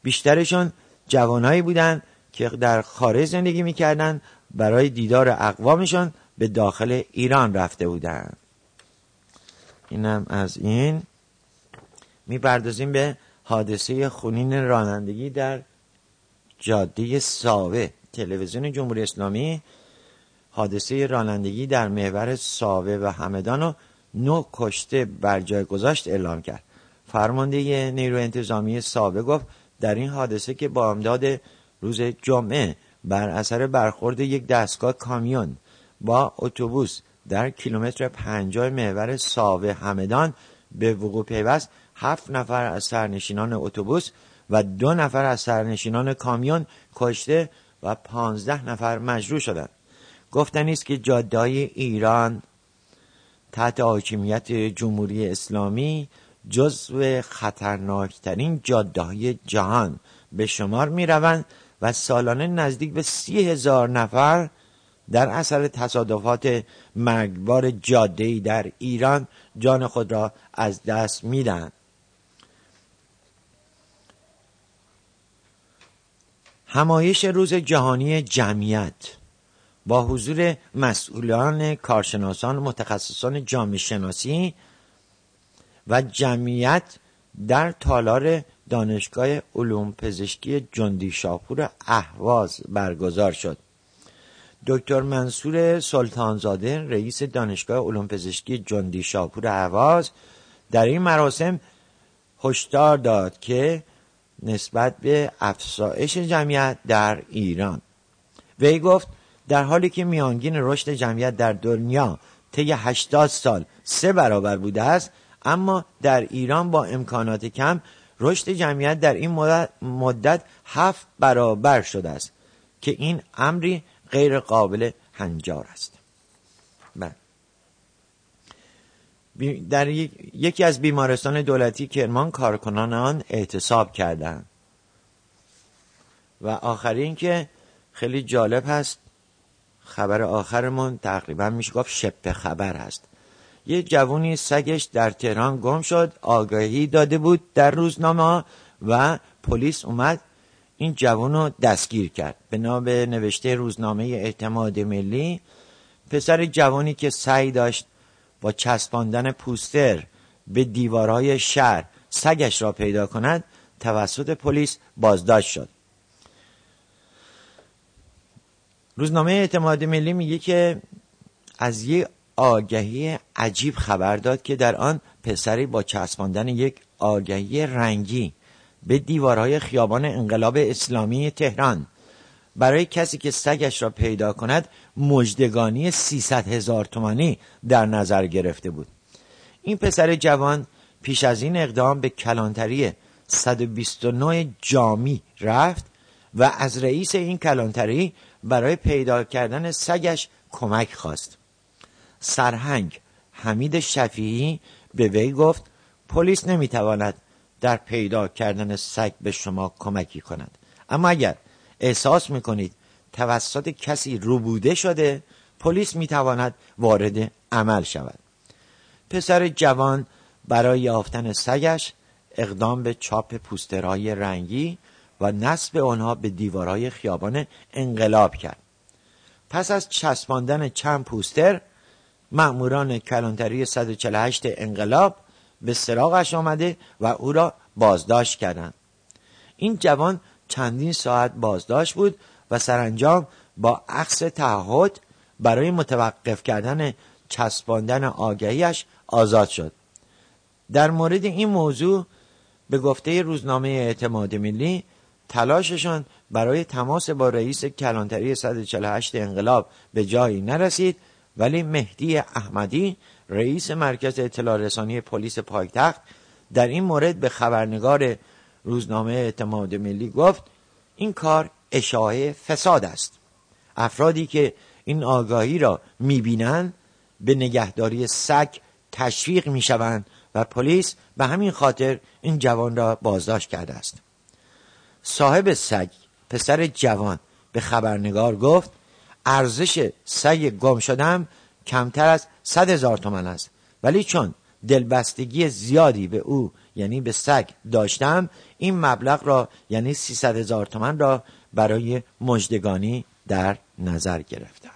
B: بیشترشون جوانایی بودند که در خارج زندگی می‌کردند برای دیدار اقوامشان به داخل ایران رفته بودند اینم از این. می‌پردازیم به حادثه خونین رانندگی در جاده ساوه تلویزیون جمهوری اسلامی. حادثه رانندگی در محور ساوه و همدان و نو کشته بر جای گذاشت اعلام کرد. فرمانده نیرو انتظامی ساوه گفت در این حادثه که با امداد روز جمعه بر اثر برخورد یک دستگاه کامیون با اتوبوس در کیلومتر پنجاه محور ساوه همدان به وقوع پیوست هفت نفر از سرنشینان اتوبوس و دو نفر از سرنشینان کامیون کشته و پانزده نفر مجروح شدند. گفتنی است که جاده ایران تحت حاکمیت جمهوری اسلامی جزو خطرناکترین جاده های جهان به شمار می روند و سالانه نزدیک به سی هزار نفر در اثر تصادفات مرگبار جاده در ایران جان خود را از دست میدن همایش روز جهانی جمعیت با حضور مسئولان کارشناسان متخصصان جامعه شناسی و جمعیت در تالار دانشگاه علوم پزشکی جندی شاپور اهواز برگزار شد. دکتر منصور سلطانزاده رئیس دانشگاه علوم پزشکی جندی شاپور اهواز در این مراسم هشدار داد که نسبت به افزایش جمعیت در ایران. وی گفت در حالی که میانگین رشد جمعیت در دنیا طی 80 سال سه برابر بوده است اما در ایران با امکانات کم رشد جمعیت در این مدت هفت برابر شده است که این امری غیر قابل هنجار است. بله. در یک- یکی از بیمارستان دولتی کرمان کارکنان آن اعتصاب کردند. و آخرین که خیلی جالب هست خبر آخرمون تقریبا میشه گفت شبه خبر هست. یه جوونی سگش در تهران گم شد آگاهی داده بود در روزنامه و پلیس اومد. این جوون رو دستگیر کرد. به نوشته روزنامه اعتماد ملی پسر جوانی که سعی داشت با چسباندن پوستر به دیوارهای شهر سگش را پیدا کند توسط پلیس بازداشت شد. روزنامه اعتماد ملی میگه که از یک آگهی عجیب خبر داد که در آن پسری با چسباندن یک آگهی رنگی به دیوارهای خیابان انقلاب اسلامی تهران برای کسی که سگش را پیدا کند مجدگانی 300 هزار تومانی در نظر گرفته بود. این پسر جوان پیش از این اقدام به کلانتری 129 جامی رفت و از رئیس این کلانتری برای پیدا کردن سگش کمک خواست. سرهنگ حمید شفیعی به وی گفت پلیس نمی‌تواند در پیدا کردن سگ به شما کمکی کند. اما اگر احساس می‌کنید توسط کسی روبوده شده پلیس می‌تواند وارد عمل شود. پسر جوان برای یافتن سگش اقدام به چاپ پوسترهای رنگی و نصب آنها به دیوارهای خیابان انقلاب کرد. پس از چسباندن چند پوستر مأموران کلانتری 148 انقلاب به سراغش آمده و او را بازداشت کردند. این جوان چندین ساعت بازداشت بود و سرانجام با عکس تعهد برای متوقف کردن چسباندن آگهیش آزاد شد. در مورد این موضوع به گفته روزنامه اعتماد ملی تلاششان برای تماس با رئیس کلانتری 148 انقلاب به جایی نرسید ولی مهدی احمدی رئیس مرکز اطلاع رسانی پلیس پایتخت در این مورد به خبرنگار روزنامه اعتماد ملی گفت این کار اشاعه فساد است. افرادی که این آگاهی را می‌بینند به نگهداری سگ تشویق می‌شوند و پلیس به همین خاطر این جوان را بازداشت کرده است. صاحب سگ پسر جوان به خبرنگار گفت ارزش سگ گم شدم کمتر از صد هزار تومن است. ولی چون دلبستگی زیادی به او یعنی به سگ داشتم این مبلغ را یعنی 300 هزار تومن را برای مجدگانی در نظر گرفتم.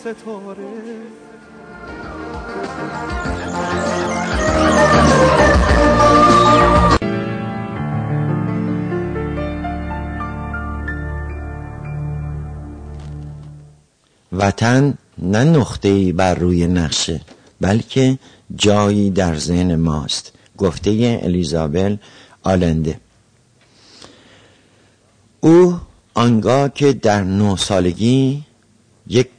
J: ستاره.
B: وطن نه نقطه‌ای بر روی نقشه بلکه جایی در ذهن ماست گفته الیزابل آلنده. او آنگاه که در نه سالگی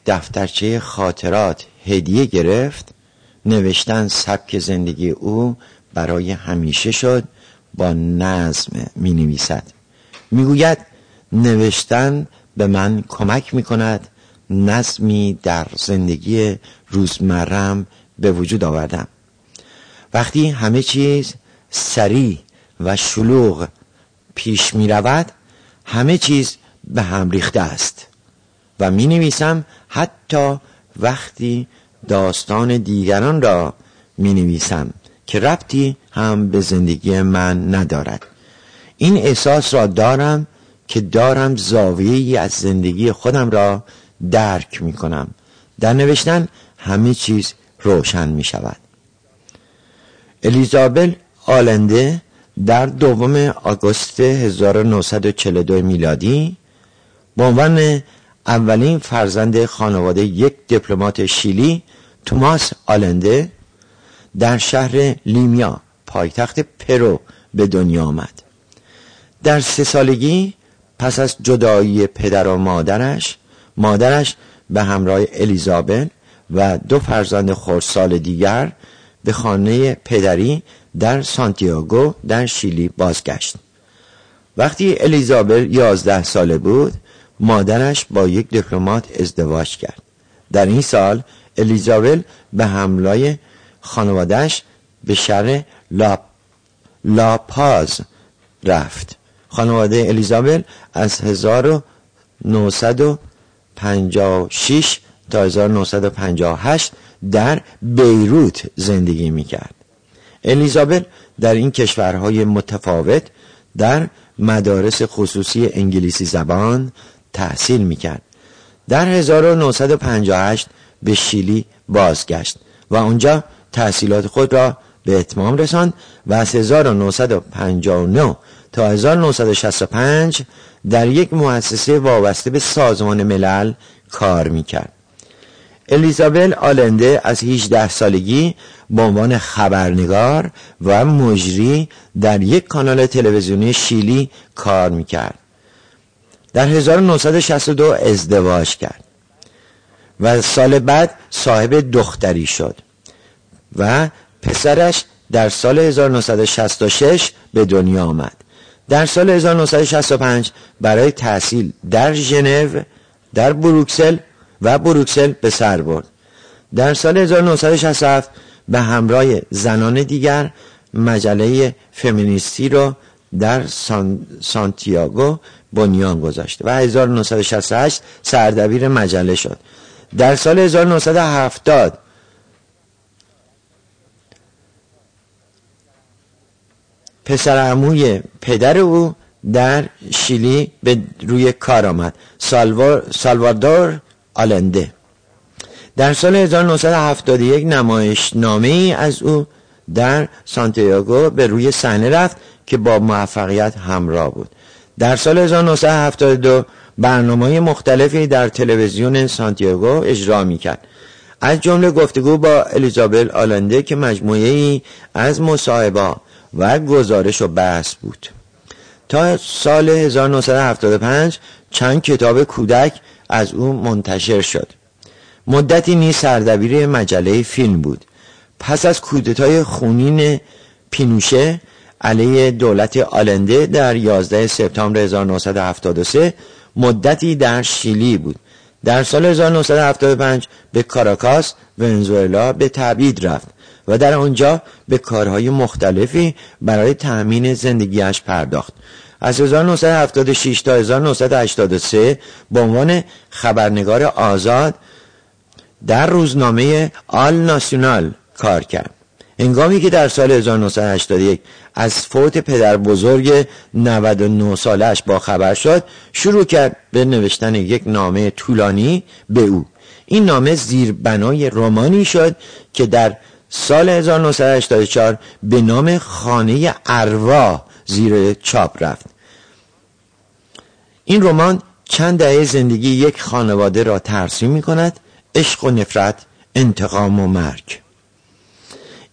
B: دفترچه خاطرات هدیه گرفت نوشتن سبک زندگی او برای همیشه شد با نظم می نویسد می گوید نوشتن به من کمک می کند نظمی در زندگی روزمرم به وجود آوردم. وقتی همه چیز سریع و شلوغ پیش می رود همه چیز به هم ریخته است. و می نویسم حتی وقتی داستان دیگران را می نویسم که ربطی هم به زندگی من ندارد. این احساس را دارم که دارم زاویه از زندگی خودم را درک می کنم در نوشتن همه چیز روشن می شود ایزابل آلنده در دوم آگوست 1942 میلادی به عنوان اولین فرزند خانواده یک دیپلمات شیلی توماس آلنده در شهر لیما پایتخت پرو به دنیا آمد. در سه سالگی پس از جدایی پدر و مادرش مادرش به همراه الیزابل و دو فرزند خردسال دیگر به خانه پدری در سانتیاگو در شیلی بازگشت. وقتی الیزابل یازده ساله بود مادرش با یک دیپلمات ازدواج کرد. در این سال الیزابل به حملای خانوادهش به شهر لا... لاپاز رفت. خانواده الیزابل از 1956 تا 1958 در بیروت زندگی می‌کرد. الیزابل در این کشورهای متفاوت در مدارس خصوصی انگلیسی زبان تحصیل می‌کرد. در 1958 به شیلی بازگشت و آنجا تحصیلات خود را به اتمام رساند و از 1959 تا 1965 در یک مؤسسه وابسته به سازمان ملل کار می‌کرد. الیزابل آلنده از 18 سالگی به عنوان خبرنگار و مجری در یک کانال تلویزیونی شیلی کار می‌کرد. در 1962 ازدواج کرد. و سال بعد صاحب دختری شد. و پسرش در سال 1966 به دنیا آمد. در سال 1965 برای تحصیل در ژنو در بروکسل و بروکسل به سر برد. در سال 1967 به همراه زنان دیگر مجله فمینیستی را در سان... سانتیاگو بنیان گذاشت و 1968 سردبیر مجله شد. در سال 1970 پسر عموی پدر او در شیلی به روی کار آمد. سالوادور آلنده. در سال 1971 نمایش نامه ای از او در سانتیاگو به روی صحنه رفت که با موفقیت همراه بود. در سال 1972 برنامه مختلفی در تلویزیون سانتیاگو اجرا می کرد از جمله گفتگو با الیزابل آلنده که مجموعه ای از مصاحبه و گزارش و بحث بود. تا سال 1975 چند کتاب کودک از او منتشر شد. مدتی نیز سردبیر مجله فیلم بود. پس از کودتای خونین پینوشه علیه دولت آلنده در 11 سپتامبر 1973 مدتی در شیلی بود. در سال 1975 به کاراکاس ونزوئلا به تبعید رفت و در آنجا به کارهای مختلفی برای تأمین زندگیش پرداخت. از 1976 تا 1983 به عنوان خبرنگار آزاد در روزنامه آل ناسیونال کار کرد. انگامی که در سال 1981 از فوت پدر بزرگ 99 سالش با خبر شد شروع کرد به نوشتن یک نامه طولانی به او. این نامه زیر بنای رومانی شد که در سال 1984 به نام خانه اروا زیر چاپ رفت. این رمان چند دهه زندگی یک خانواده را ترسیم می کند عشق و نفرت انتقام و مرگ.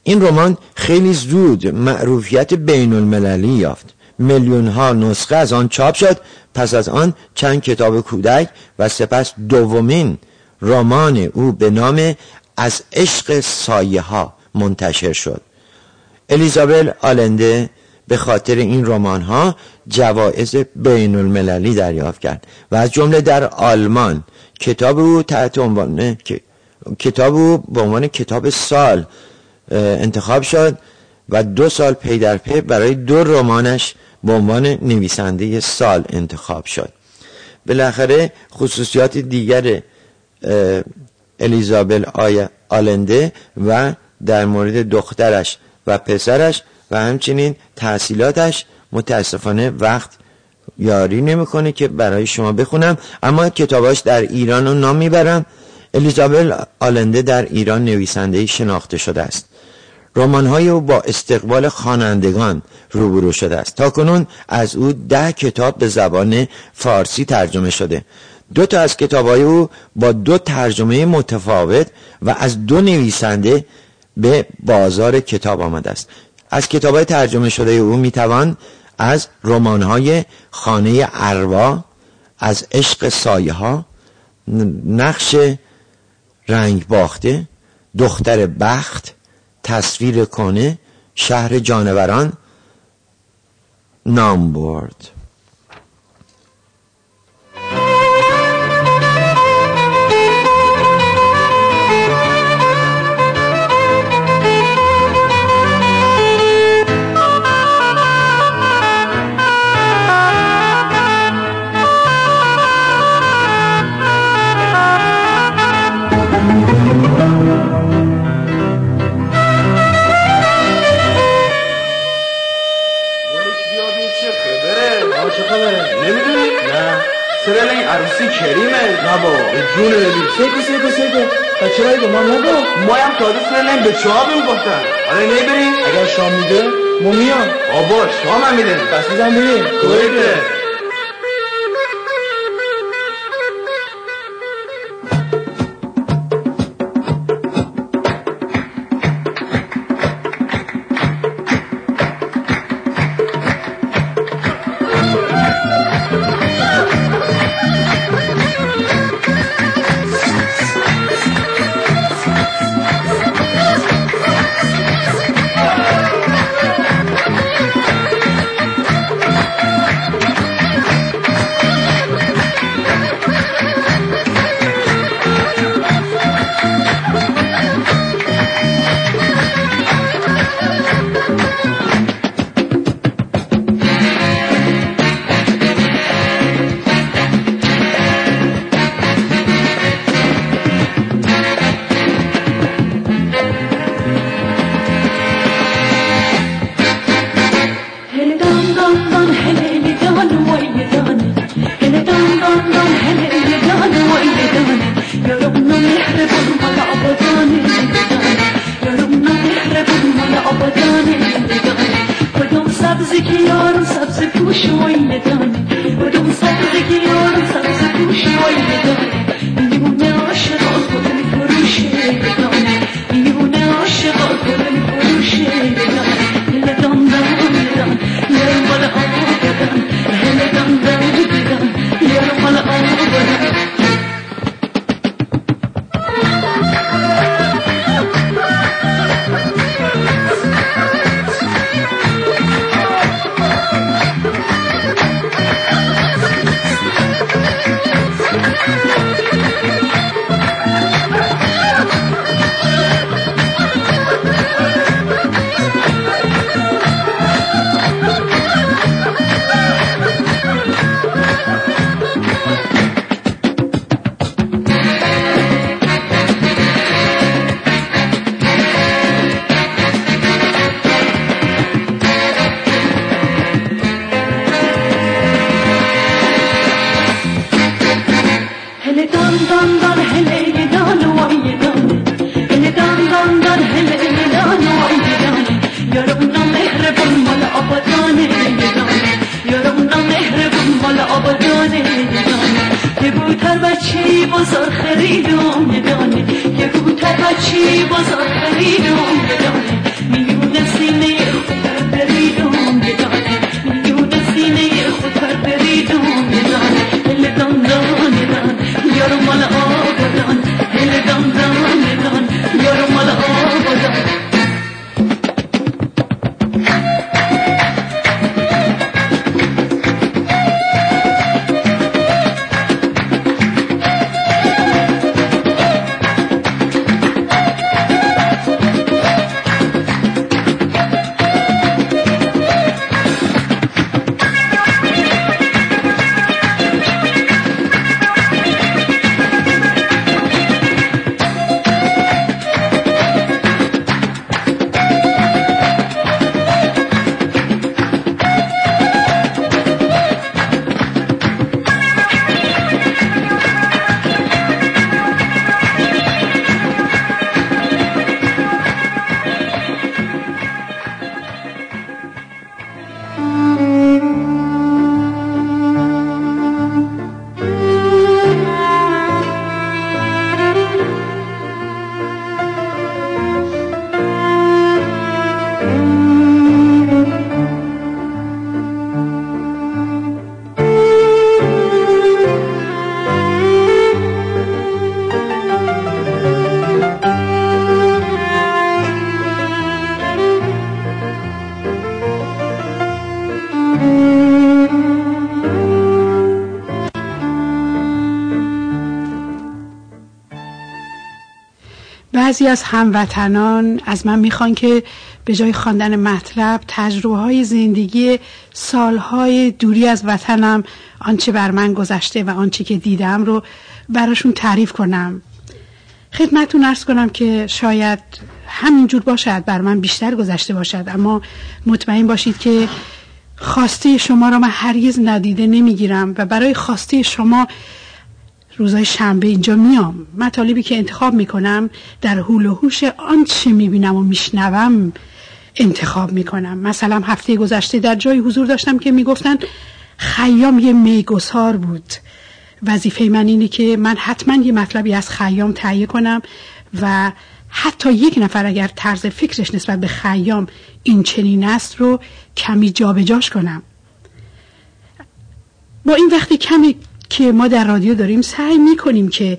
B: این رمان خیلی زود معروفیت بین المللی یافت. میلیون ها نسخه از آن چاپ شد. پس از آن چند کتاب کودک و سپس دومین رمان او به نام از عشق سایه ها منتشر شد. الیزابل آلنده به خاطر این رمان ها جوایز بین المللی دریافت کرد و از جمله در آلمان کتاب او تحت عنوان کتاب او به عنوان کتاب سال انتخاب شد و دو سال پی در پی برای دو رمانش به عنوان نویسنده سال انتخاب شد. بالاخره خصوصیات دیگر الیزابل آلنده و در مورد دخترش و پسرش و همچنین تحصیلاتش متاسفانه وقت یاری نمی‌کنه که برای شما بخونم اما کتاباش در ایران رو نام می‌برم. الیزابل آلنده در ایران نویسنده شناخته شده است. رمان‌های او با استقبال خوانندگان روبرو شده است. تا کنون از او ده کتاب به زبان فارسی ترجمه شده. دو تا از کتابهای او با دو ترجمه متفاوت و از دو نویسنده به بازار کتاب آمده است. از کتاب ترجمه شده او می‌توان از رمان‌های خانه اروا از عشق سایه ها نقش رنگ باخته دختر بخت تصویر کنه شهر جانوران نام برد.
G: کریمه نه با جون سیکو سیکو سیکو بچه هایی به ما نگو ما هم تازه سرلنگ به شما می‌گفتن حالا نمی‌بریم اگر شام میده ما میان آبا شام هم میده. دست میزن بریم
D: بعضی از هموطنان از من می‌خوان که به جای خواندن مطلب تجربه های زندگی سالهای دوری از وطنم آنچه بر من گذشته و آنچه که دیدم رو براشون تعریف کنم. خدمتتون ارز کنم که شاید همینجور باشد بر من بیشتر گذشته باشد. اما مطمئن باشید که خواسته شما را من هرگز ندیده نمی‌گیرم و برای خواسته شما روزای شنبه اینجا میام. مطالبی که انتخاب می‌کنم در حول و حوش آنچه می‌بینم و میشنوم انتخاب می‌کنم. مثلا هفته گذشته در جای حضور داشتم که می‌گفتن خیام یه میگسار بود. وظیفه من اینه که من حتما یه مطلبی از خیام تهیه کنم و حتی یک نفر اگر طرز فکرش نسبت به خیام این چنین است رو کمی جابجاش کنم. با این وقتی کمی که ما در رادیو داریم سعی می‌کنیم که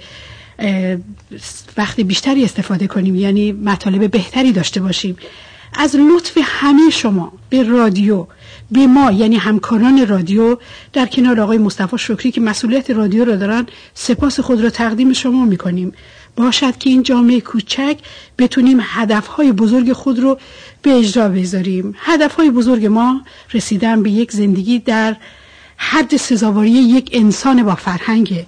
D: وقت بیشتری استفاده کنیم یعنی مطالب بهتری داشته باشیم. از لطف همه شما به رادیو به ما یعنی همکاران رادیو در کنار آقای مصطفی شکری که مسئولیت رادیو را دارن سپاس خود را تقدیم شما می‌کنیم. باشد که این جامعه کوچک بتونیم هدفهای بزرگ خود رو به اجرا بذاریم. هدفهای بزرگ ما رسیدن به یک زندگی در حد سزاواری یک انسان با فرهنگه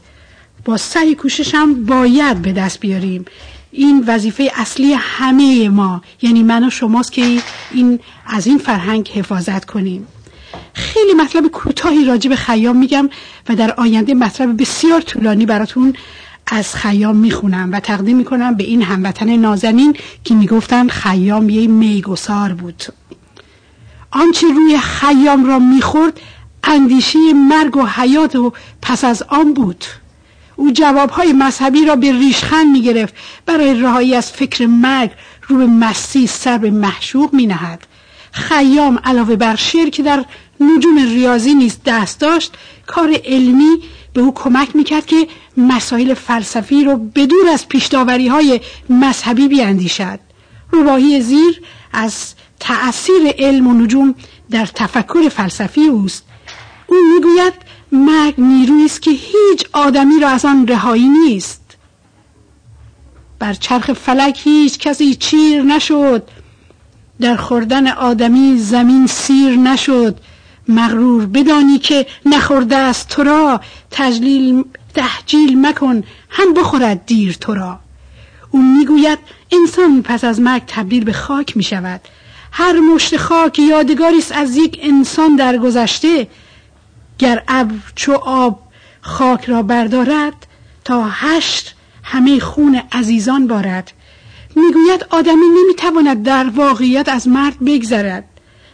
D: با سعی کوششم باید به دست بیاریم. این وظیفه اصلی همه ما یعنی من و شماست که این از این فرهنگ حفاظت کنیم. خیلی مطلب کوتاهی راجع به خیام میگم و در آینده مطلب بسیار طولانی براتون از خیام می‌خونم و تقدیم می‌کنم به این هموطن نازنین که می‌گفتن خیام یه میگسار بود. آنچه روی خیام را می‌خورد اندیشه مرگ و حیات و پس از آن بود. او جوابهای مذهبی را به ریشخند می گرفت برای رهایی از فکر مرگ رو به مستی سر به محشوق می نهد. خیام علاوه بر شعر که در نجوم ریاضی نیست دست داشت کار علمی به او کمک می‌کرد که مسائل فلسفی رو بدور از پیشداوری های مذهبی بیاندیشد. روباهی زیر از تأثیر علم و نجوم در تفکر فلسفی اوست. او می‌گوید مرگ نیرویی است که هیچ آدمی را از آن رهایی نیست. بر چرخ فلک هیچ کسی چیر نشد. در خوردن آدمی زمین سیر نشد. مغرور بدانی که نخورده است تو را. تجلیل تحجیل مکن هم بخورد دیر تو را. او می‌گوید انسان پس از مرگ تبدیل به خاک می شود هر مشت خاک یادگاری است از یک انسان در گذشته گر ابر چو آب خاک را بردارد تا هشت همه خون عزیزان بارد. می‌گوید آدمی نمی‌تواند در واقعیت از مرد بگذرد.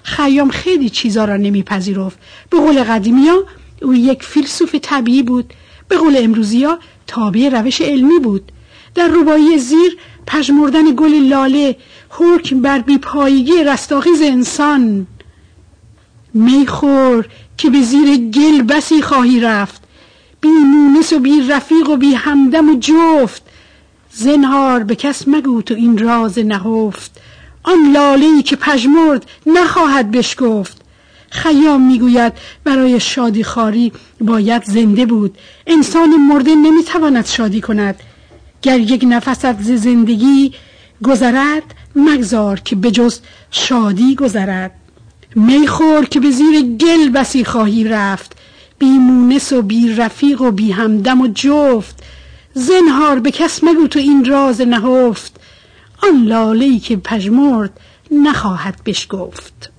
D: خیام خیلی چیزا را نمیپذیرفت. به قول قدیمی ها او یک فیلسوف طبیعی بود. به قول امروزی ها تابع روش علمی بود. در ربایی زیر پژمردن گل لاله حکم بر بیپایگی رستاخیز انسان. میخور که به زیر گل بسی خواهی رفت. بی مونس و بی رفیق و بی همدم و جفت. زنهار به کس مگو تو این راز نهفت. آن لاله که پژمرد نخواهد بشکفت. خیام می‌گوید برای شادی خاری باید زنده بود. انسان مرده نمی‌تواند شادی کند. گر یک نفس از زندگی گذرد مگذار که به جز شادی گذرد. میخور که به زیر گل بسی خواهی رفت بی مونس و بی رفیق و بی همدم و جفت. زنهار به کس مگو تو این راز نهفت آن لالهی که پژمرد نخواهد بشگفت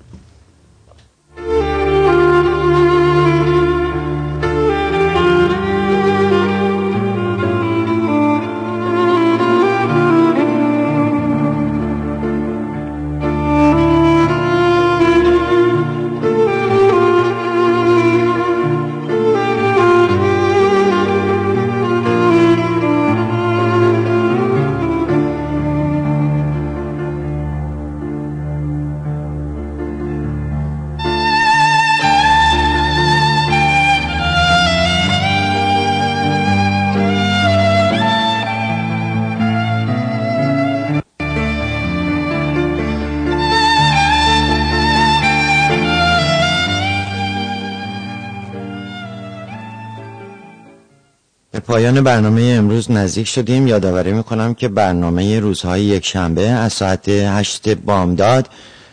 B: پایان برنامه امروز نزدیک شدیم. یادآوری می‌کنم که برنامه روزهای یک شنبه از ساعت هشت بامداد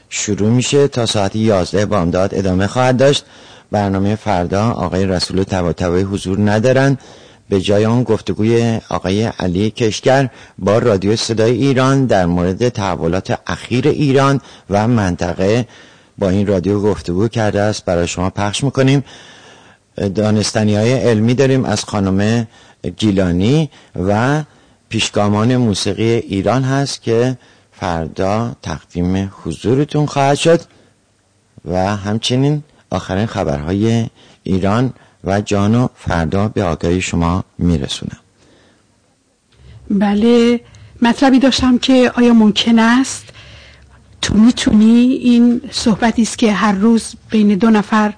B: شروع میشه تا ساعت یازده بامداد ادامه خواهد داشت. برنامه فردا آقای رسول تباتبایی حضور ندارن. به جای آن گفتگوی آقای علی کشگر با رادیو صدای ایران در مورد تحولات اخیر ایران و منطقه با این رادیو گفتگو کرده است. برای شما پخش می‌کنیم. دانستانی های علمی داریم. از خانم گیلانی و پیشگامان موسیقی ایران هست که فردا تقدیم حضورتون خواهد شد و همچنین آخرین خبرهای ایران و جان و فردا به آگاهی شما میرسونم.
D: بله مطلبی داشتم که آیا ممکن است تو می‌تونی این صحبتی است که هر روز بین دو نفر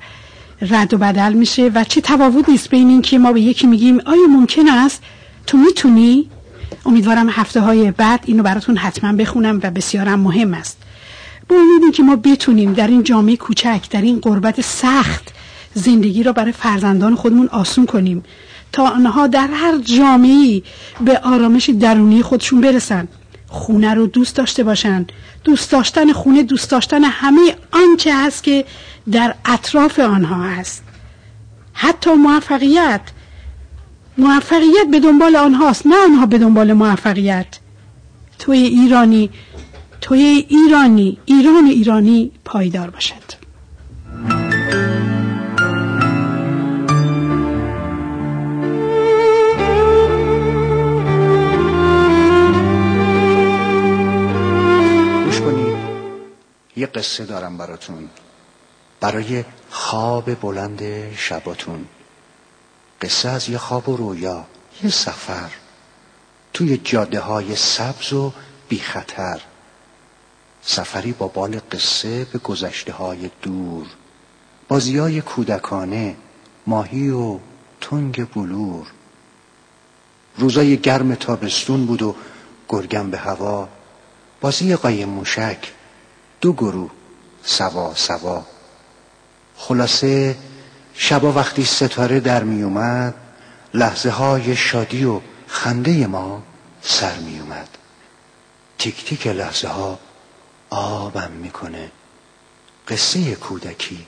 D: رد و بدل میشه و چه تفاوت نیست بین این که ما به یکی میگیم آیا ممکن است؟ تو می‌تونی؟ امیدوارم هفته های بعد اینو براتون حتما بخونم و بسیارم مهم است. با امید که ما بتونیم در این جامعه کوچک در این قربت سخت زندگی را برای فرزندان خودمون آسون کنیم تا آنها در هر جامعه به آرامش درونی خودشون برسن. خونه رو دوست داشته باشن. دوست داشتن خونه دوست داشتن همه آنچه هست که در اطراف آنها هست. حتی موفقیت. موفقیت به دنبال آنهاست نه آنها به دنبال موفقیت. توی ایرانی توی ایرانی ایران ایرانی پایدار باشد
C: قصه دارم براتون. برای خواب بلند شباتون. قصه از یه خواب و رویا یه سفر. توی جاده های سبز و بی خطر سفری با بال قصه به گذشته های دور. بازی های کودکانه ماهی و تنگ بلور. روزای گرم تابستون بود و گرگم به هوا. بازی قایم موشک دو گروه سوا سوا. خلاصه شبا وقتی ستاره در می اومد لحظه های شادی و خنده ما سر می اومد. تیک تیک لحظه ها آبم می‌کنه. قصه کودکی